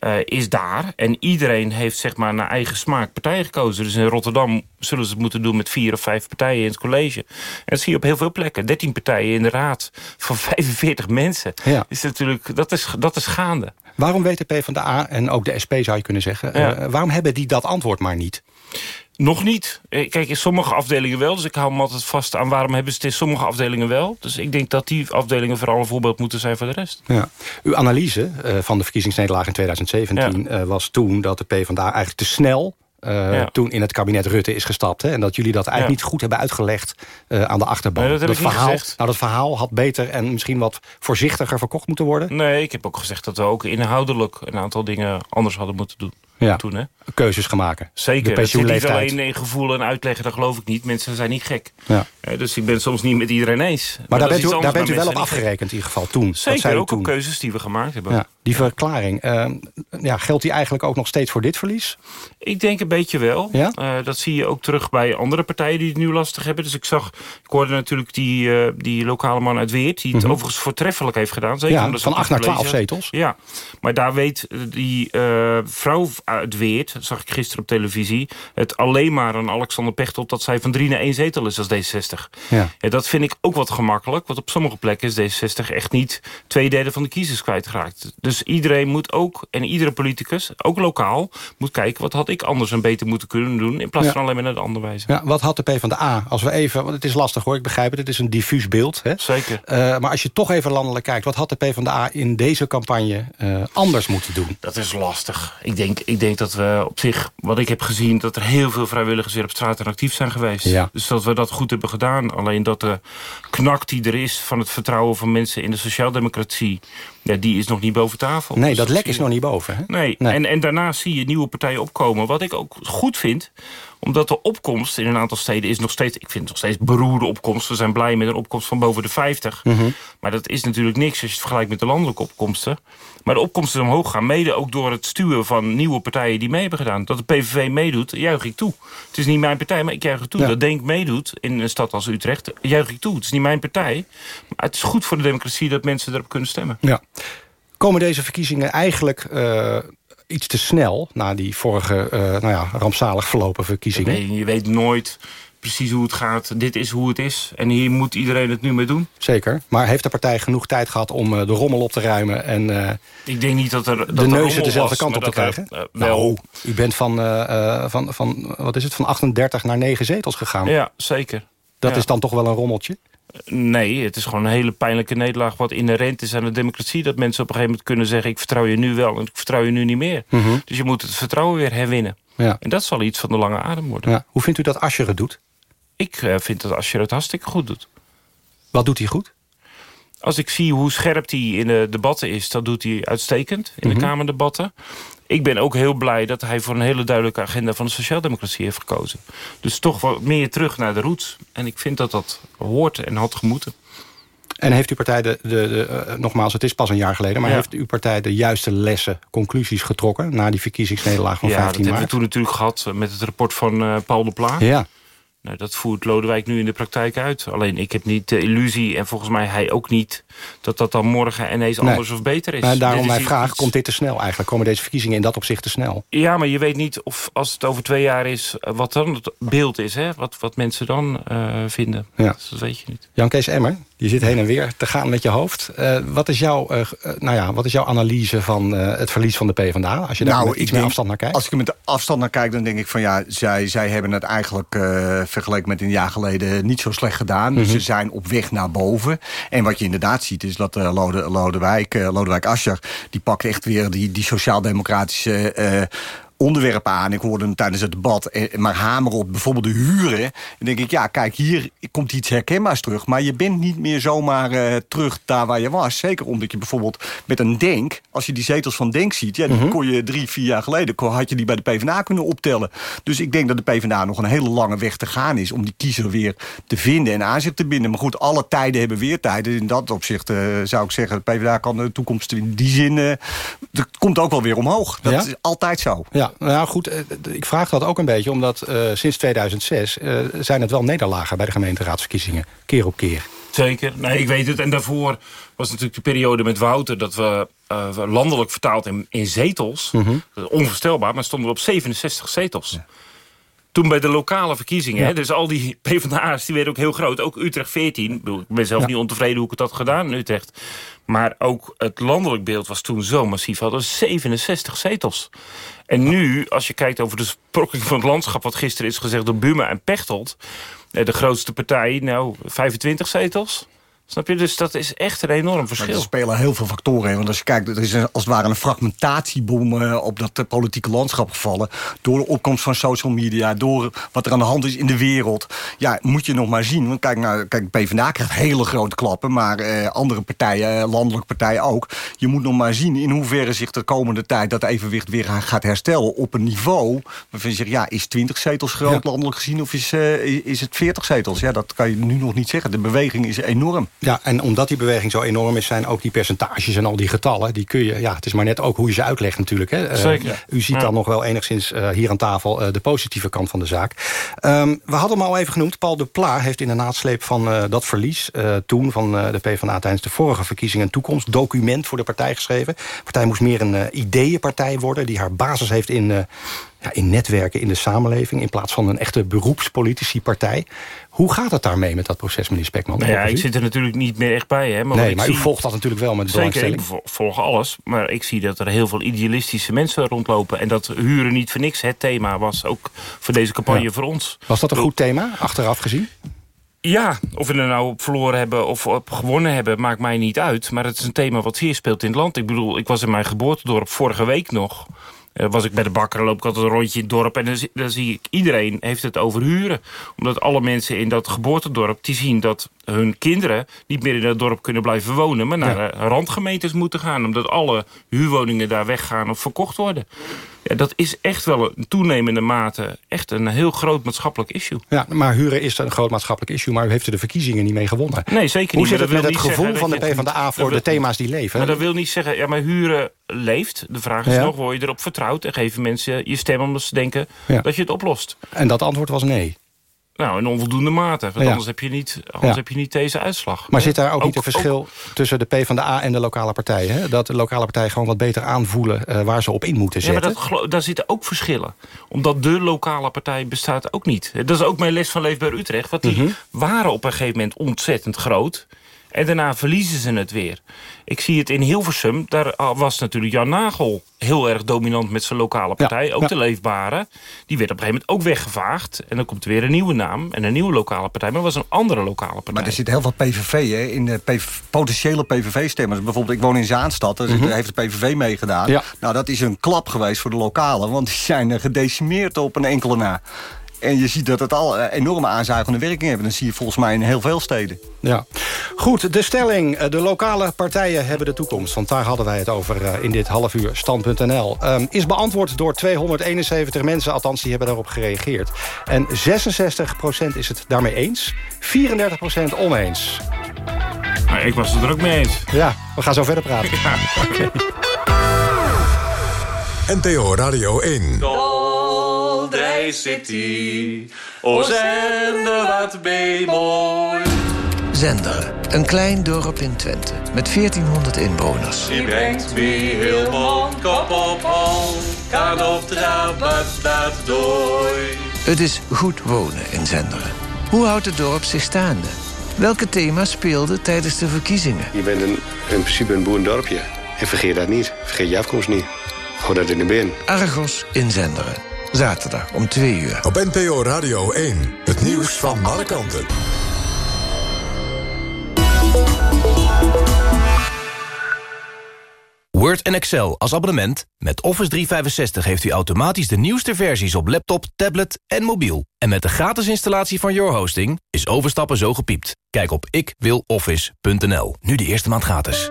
eh, is daar. En iedereen heeft zeg maar naar eigen smaak partijen gekozen. Dus in Rotterdam zullen ze het moeten doen met vier of vijf partijen in het college. En dat zie je op heel veel plekken. 13 partijen in de raad van 45 mensen.
Ja.
Is natuurlijk, dat, is, dat is gaande.
Waarom weet de PvdA en ook de SP zou je kunnen zeggen...
Ja.
eh, waarom hebben die dat antwoord maar niet?
Nog niet. Eh, Kijk, in sommige afdelingen wel. Dus ik hou me altijd vast aan waarom hebben ze het in sommige afdelingen wel. Dus ik denk dat die afdelingen vooral een voorbeeld moeten zijn voor de rest.
Ja. Uw analyse eh, van de verkiezingsnederlaag in 2017 eh, was toen... dat de PvdA eigenlijk te snel
Ja.
toen in het kabinet Rutte is gestapt. Hè, en dat jullie dat eigenlijk
Ja.
niet goed hebben uitgelegd aan de achterban.
Nee, dat niet
verhaal,
gezegd.
Nou, dat verhaal had beter en misschien wat voorzichtiger verkocht moeten worden.
Nee, ik heb ook gezegd dat we ook inhoudelijk een aantal dingen anders hadden moeten doen.
Ja.
Toen, hè?
Keuzes gaan maken.
Zeker.
De
Het zit niet alleen in gevoel en uitleggen, dat geloof ik niet. Mensen zijn niet gek.
Ja.
Eh, dus ik ben soms niet met iedereen eens.
Maar daar bent u, daar bent u wel op afgerekend in ieder geval toen. Dat
Zeker, ook
toen.
op keuzes die we gemaakt hebben.
Ja, die verklaring, eh, ja, geldt die eigenlijk ook nog steeds voor dit verlies?
Ik denk een beetje wel.
Ja?
Eh, dat zie je ook terug bij andere partijen die het nu lastig hebben. Dus ik zag, ik hoorde natuurlijk die, eh, die lokale man uit Weert... die het
Mhm.
overigens voortreffelijk heeft gedaan. Zeker
Ja, van
het
8 naar
gelezen
12
had.
zetels.
Ja, maar daar weet die eh, vrouw uit Weert... dat zag ik gisteren op televisie... het alleen maar aan Alexander Pechtold... dat zij van 3 naar 1 zetel is als D66.
Ja.
Ja, dat vind ik ook wat gemakkelijk. Want op sommige plekken is D66 echt niet twee derde van de kiezers kwijtgeraakt. Dus iedereen moet ook, en iedere politicus, ook lokaal... moet kijken wat had ik anders en beter moeten kunnen doen... in plaats
Ja.
van alleen maar naar de andere wijze.
Ja, wat had de PvdA, als we even, want het is lastig hoor, ik begrijp het, het is een diffuus beeld. Hè?
Zeker.
Eh, maar als je toch even landelijk kijkt, wat had de PvdA in deze campagne eh, anders moeten doen?
Dat is lastig. Ik denk, ik denk dat we op zich, wat ik heb gezien... dat er heel veel vrijwilligers weer op straat en actief zijn geweest.
Ja.
Dus dat we dat goed hebben gedaan. Alleen dat de knak die er is van het vertrouwen van mensen in de sociaaldemocratie... Ja, die is nog niet boven tafel.
Nee,
Dus
dat lek is nog niet boven. Hè?
Nee, En, en daarnaast zie je nieuwe partijen opkomen. Wat ik ook goed vind, omdat de opkomst in een aantal steden is nog steeds... ik vind het nog steeds beroerde opkomst. We zijn blij met een opkomst van boven de 50.
Mhm.
Maar dat is natuurlijk niks als je het vergelijkt met de landelijke opkomsten. Maar de opkomsten is omhoog gaan, mede ook door het stuwen van nieuwe partijen die mee hebben gedaan. Dat de PVV meedoet, juich ik toe. Het is niet mijn partij, maar ik juich het toe.
Ja.
Dat Denk meedoet in een stad als Utrecht, juich ik toe. Het is niet mijn partij, maar het is goed voor de democratie dat mensen erop kunnen stemmen.
Ja. Komen deze verkiezingen eigenlijk eh, iets te snel... na die vorige eh, nou ja, rampzalig verlopen verkiezingen?
Nee, je weet nooit precies hoe het gaat. Dit is hoe het is. En hier moet iedereen het nu mee doen.
Zeker. Maar heeft de partij genoeg tijd gehad om eh, de rommel op te ruimen... en
Ik denk niet dat er dat
de neuzen dezelfde
was,
kant op te
er,
krijgen?
wel,
Nou, u bent van, van, van, wat is het, van 38 naar 9 zetels gegaan.
ja, zeker.
Dat
Ja.
is dan toch wel een rommeltje?
Nee, het is gewoon een hele pijnlijke nederlaag... wat inherent is aan de democratie. Dat mensen op een gegeven moment kunnen zeggen... ik vertrouw je nu wel en ik vertrouw je nu niet meer.
Mhm.
Dus je moet het vertrouwen weer herwinnen.
Ja.
En dat zal iets van de lange adem worden.
Ja. Hoe vindt u dat Asscher het doet?
Ik eh, vind dat als je het hartstikke goed doet.
Wat doet hij goed?
Als ik zie hoe scherp hij in de debatten is... dan doet hij uitstekend in
Mhm.
de Kamerdebatten. Ik ben ook heel blij dat hij voor een hele duidelijke agenda... van de sociaaldemocratie heeft gekozen. Dus toch wat meer terug naar de roots. En ik vind dat dat hoort en had gemoeten.
En heeft uw partij, de, de, de, eh, nogmaals, het is pas een jaar geleden... maar
Ja.
heeft uw partij de juiste lessen, conclusies getrokken... na die verkiezingsnederlaag van
ja, dat
15
hebben we
maart?
toen natuurlijk gehad eh, met het rapport van eh, Paul de Pla.
Ja.
Nou, dat voert Lodewijk nu in de praktijk uit. Alleen ik heb niet de illusie, en volgens mij hij ook niet... dat dat dan morgen ineens
Nee.
anders of beter is.
Maar daarom mijn
iets-
vraag, komt dit te snel eigenlijk? Komen deze verkiezingen in dat opzicht te snel?
Ja, maar je weet niet of als het over twee jaar is... eh, wat dan het beeld is, hè? Wat, wat mensen dan eh, vinden.
Ja.
Dus dat weet je niet.
Jan Kees Emmer, je zit heen en weer te gaan met je hoofd. Eh, wat, is jouw, nou ja, wat is jouw analyse van eh, het verlies van de PvdA? Als je daar
Nou,
iets meer afstand naar kijkt.
Als ik er met de afstand naar kijk, dan denk ik van ja, zij, zij hebben het eigenlijk eh, vergeleken met een jaar geleden niet zo slecht gedaan. Dus ze zijn op weg naar boven. En wat je inderdaad ziet is dat eh, Lode, Lodewijk, eh, Lodewijk Asscher, die pakt echt weer die, die sociaal-democratische eh, onderwerpen aan. Ik hoorde hem tijdens het debat eh, maar hameren op bijvoorbeeld de huren. Dan denk ik, ja, kijk, hier komt iets herkenbaars terug. Maar je bent niet meer zomaar eh, terug daar waar je was. Zeker omdat je bijvoorbeeld met een Denk... als je die zetels van Denk ziet... Ja, die
Mhm.
kon je drie, vier jaar geleden... kon- had je die bij de PvdA kunnen optellen. Dus ik denk dat de PvdA nog een hele lange weg te gaan is... om die kiezer weer te vinden en aan zich te binden. Maar goed, alle tijden hebben weer tijden. In dat opzicht eh, zou ik zeggen... de PvdA kan de toekomst in die zin... eh, het komt ook wel weer omhoog. Dat
Ja?
is altijd zo.
Ja, nou goed, eh, ik vraag dat ook een beetje... omdat eh, sinds 2006 eh, zijn het wel nederlagen bij de gemeenteraadsverkiezingen. Keer op keer.
Zeker. Nee, ik weet het. En daarvoor was natuurlijk de periode met Wouter... dat we landelijk vertaald in, in zetels...
Mhm.
Onvoorstelbaar, maar stonden we op 67 zetels. Toen bij de lokale verkiezingen,
Ja.
hè, dus al die PvdA's, die werden ook heel groot. Ook Utrecht 14. Ik, ben zelf
Ja.
niet ontevreden hoe ik het had gedaan in Utrecht. Maar ook het landelijk beeld was toen zo massief. Hadden 67 zetels. En nu, als je kijkt over de sprokking van het landschap... wat gisteren is gezegd door Buma en Pechtold... eh, de grootste partij, nou, 25 zetels. Snap je? Dus dat is echt een enorm verschil.
er spelen heel veel factoren in. Want als je kijkt, er is als het ware een fragmentatiebom eh, op dat eh, politieke landschap gevallen. Door de opkomst van social media, door wat er aan de hand is in de wereld. Ja, moet je nog maar zien. Want kijk, nou, kijk PvdA krijgt hele grote klappen. Maar eh, andere partijen, eh, landelijke partijen ook. Je moet nog maar zien in hoeverre zich de komende tijd dat evenwicht weer gaat herstellen. Op een niveau waarvan je zegt, ja, is 20 zetels groot landelijk gezien of is, is het 40 zetels? Ja, dat kan je nu nog niet zeggen. De beweging is enorm.
Ja, en omdat die beweging zo enorm is... zijn ook die percentages en al die getallen... die kun je, ja, het is maar net ook hoe je ze uitlegt natuurlijk. Hè. Eh,
Zeker.
u ziet
Ja.
dan nog wel enigszins eh, hier aan tafel... eh, de positieve kant van de zaak. Ehm, we hadden hem al even genoemd. Paul de Pla heeft in de nasleep van dat verlies... toen van de PvdA tijdens de vorige verkiezingen... een toekomstdocument voor de partij geschreven. De partij moest meer een ideeënpartij worden... die haar basis heeft in... ja, in netwerken in de samenleving... in plaats van een echte beroepspolitici-partij. Hoe gaat het daarmee met dat proces, meneer Spekman?
Nou ja, ik zit er natuurlijk niet meer echt bij. Hè, maar
nee,
ik
maar u volgt dat natuurlijk wel met
Zeker,
belangstelling.
ik vo- volg alles. Maar ik zie dat er heel veel idealistische mensen rondlopen. En dat huren niet voor niks het thema was ook voor deze campagne
Ja.
voor ons.
Was dat een goed thema, achteraf gezien?
Ja, of we er nou op verloren hebben of op gewonnen hebben, maakt mij niet uit. Maar het is een thema wat zeer speelt in het land. Ik bedoel, ik was in mijn geboortedorp vorige week nog. Eh, was ik bij de bakker, loop ik altijd een rondje in het dorp... en dan, zie- dan zie ik, iedereen heeft het over huren. Omdat alle mensen in dat geboortedorp... die zien dat hun kinderen niet meer in dat dorp kunnen blijven wonen... maar naar de randgemeentes moeten gaan... omdat alle huurwoningen daar weggaan of verkocht worden. Ja, dat is echt wel een toenemende mate... echt een heel groot maatschappelijk issue.
Ja, maar huren is een groot maatschappelijk issue... maar u heeft er de verkiezingen niet mee gewonnen.
Nee, zeker
Hoe
niet.
zit
Maar
het met het gevoel van de PvdA voor de thema's die leven?
Maar dat wil niet zeggen, ja, maar huren leeft. De vraag is
Ja.
nog, word je erop vertrouwd... en geven mensen je stem omdat ze denken
Ja.
dat je het oplost.
En dat antwoord was nee.
Nou, in onvoldoende mate. Want
Ja.
anders, heb je niet, anders
Ja.
heb je niet deze uitslag.
Maar zit daar ook, niet een verschil tussen de PvdA en de lokale partijen? Hè? Dat de lokale partijen gewoon wat beter aanvoelen... eh, waar ze op in moeten
Ja, maar
zetten?
dat, gelo- daar zitten ook verschillen. Omdat de lokale partij bestaat ook niet. Dat is ook mijn les van Leefbaar Utrecht. Want die
Mhm.
waren op een gegeven moment ontzettend groot. En daarna verliezen ze het weer. Ik zie het in Hilversum. Daar was natuurlijk Jan Nagel heel erg dominant met zijn lokale partij. ook
ja.
de Leefbare. Die werd op een gegeven moment ook weggevaagd. En dan komt er weer een nieuwe naam en een nieuwe lokale partij. Maar het was een andere lokale partij.
Maar er zit heel veel PVV hè, in de PV potentiële PVV-stemmers. Bijvoorbeeld, ik woon in Zaanstad, daar
Mhm.
heeft de PVV meegedaan.
Ja.
Nou, dat is een klap geweest voor de lokalen, want die zijn gedecimeerd op een enkele na. En je ziet dat het al eh, enorme aanzuigende werking heeft. Dat zie je volgens mij in heel veel steden.
Ja. Goed, de stelling. eh, De lokale partijen hebben de toekomst. Want daar hadden wij het over eh, in dit half uur. Stand.nl. Ehm, is beantwoord door 271 mensen. Althans, die hebben daarop gereageerd. En 66% is het daarmee eens. 34% oneens.
Nou, ik was het er ook mee eens.
Ja, we gaan zo verder praten.
NTO Radio 1.
City, o zender wat mooi.
Zender, een klein dorp in Twente met 1400 inwoners.
Die brengt me heel mond kop op hol, kan op trappen dat dooi.
Het is goed wonen in Zenderen. Hoe houdt het dorp zich staande? Welke thema's speelden tijdens de verkiezingen?
Je bent een, in principe een boerendorpje. En vergeet dat niet. Vergeet je afkomst niet. Hou dat in de bin.
Argos in Zenderen. Zaterdag om 2 uur.
Op NPO Radio 1. Het nieuws van alle kanten.
Word en Excel als abonnement. Met Office 365 heeft u automatisch de nieuwste versies op laptop, tablet en mobiel. En met de gratis installatie van Your Hosting is overstappen zo gepiept. Kijk op ikwiloffice.nl. Nu de eerste maand gratis.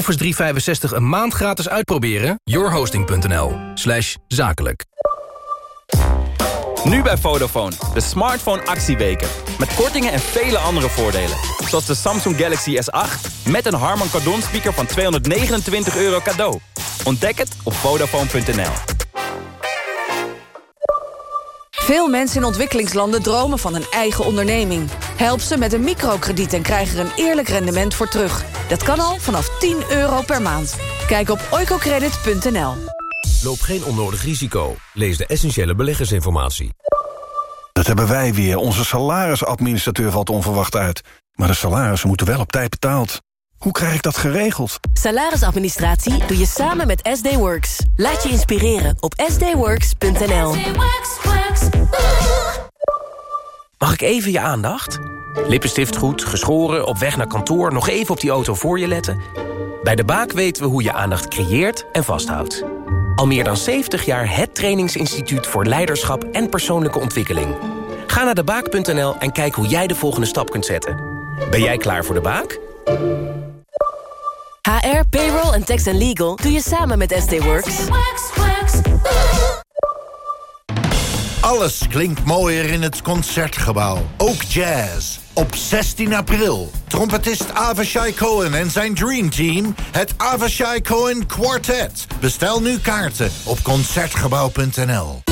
Office 365 een maand gratis uitproberen? yourhosting.nl slash zakelijk.
Nu bij Vodafone, de smartphone actieweken. Met kortingen en vele andere voordelen. Zoals de Samsung Galaxy S8 met een Harman Kardon speaker van 229 euro cadeau. Ontdek het op Vodafone.nl.
Veel mensen in ontwikkelingslanden dromen van een eigen onderneming. Help ze met een microkrediet en krijg er een eerlijk rendement voor terug. Dat kan al vanaf 10 euro per maand. Kijk op oicocredit.nl.
Loop geen onnodig risico. Lees de essentiële beleggersinformatie.
Dat hebben wij weer. Onze salarisadministrateur valt onverwacht uit. Maar de salarissen moeten wel op tijd betaald. Hoe krijg ik dat geregeld?
Salarisadministratie doe je samen met SD Works. Laat je inspireren op sdworks.nl.
Mag ik even je aandacht? Lippenstift goed, geschoren, op weg naar kantoor... nog even op die auto voor je letten? Bij De Baak weten we hoe je aandacht creëert en vasthoudt. Al meer dan 70 jaar het trainingsinstituut voor leiderschap en persoonlijke ontwikkeling. Ga naar debaak.nl en kijk hoe jij de volgende stap kunt zetten. Ben jij klaar voor De Baak?
HR, payroll en tax and legal doe je samen met SD Works.
Alles klinkt mooier in het Concertgebouw. Ook jazz. Op 16 april. Trompetist Avishai Cohen en zijn Dream Team. Het Avishai Cohen Quartet. Bestel nu kaarten op Concertgebouw.nl.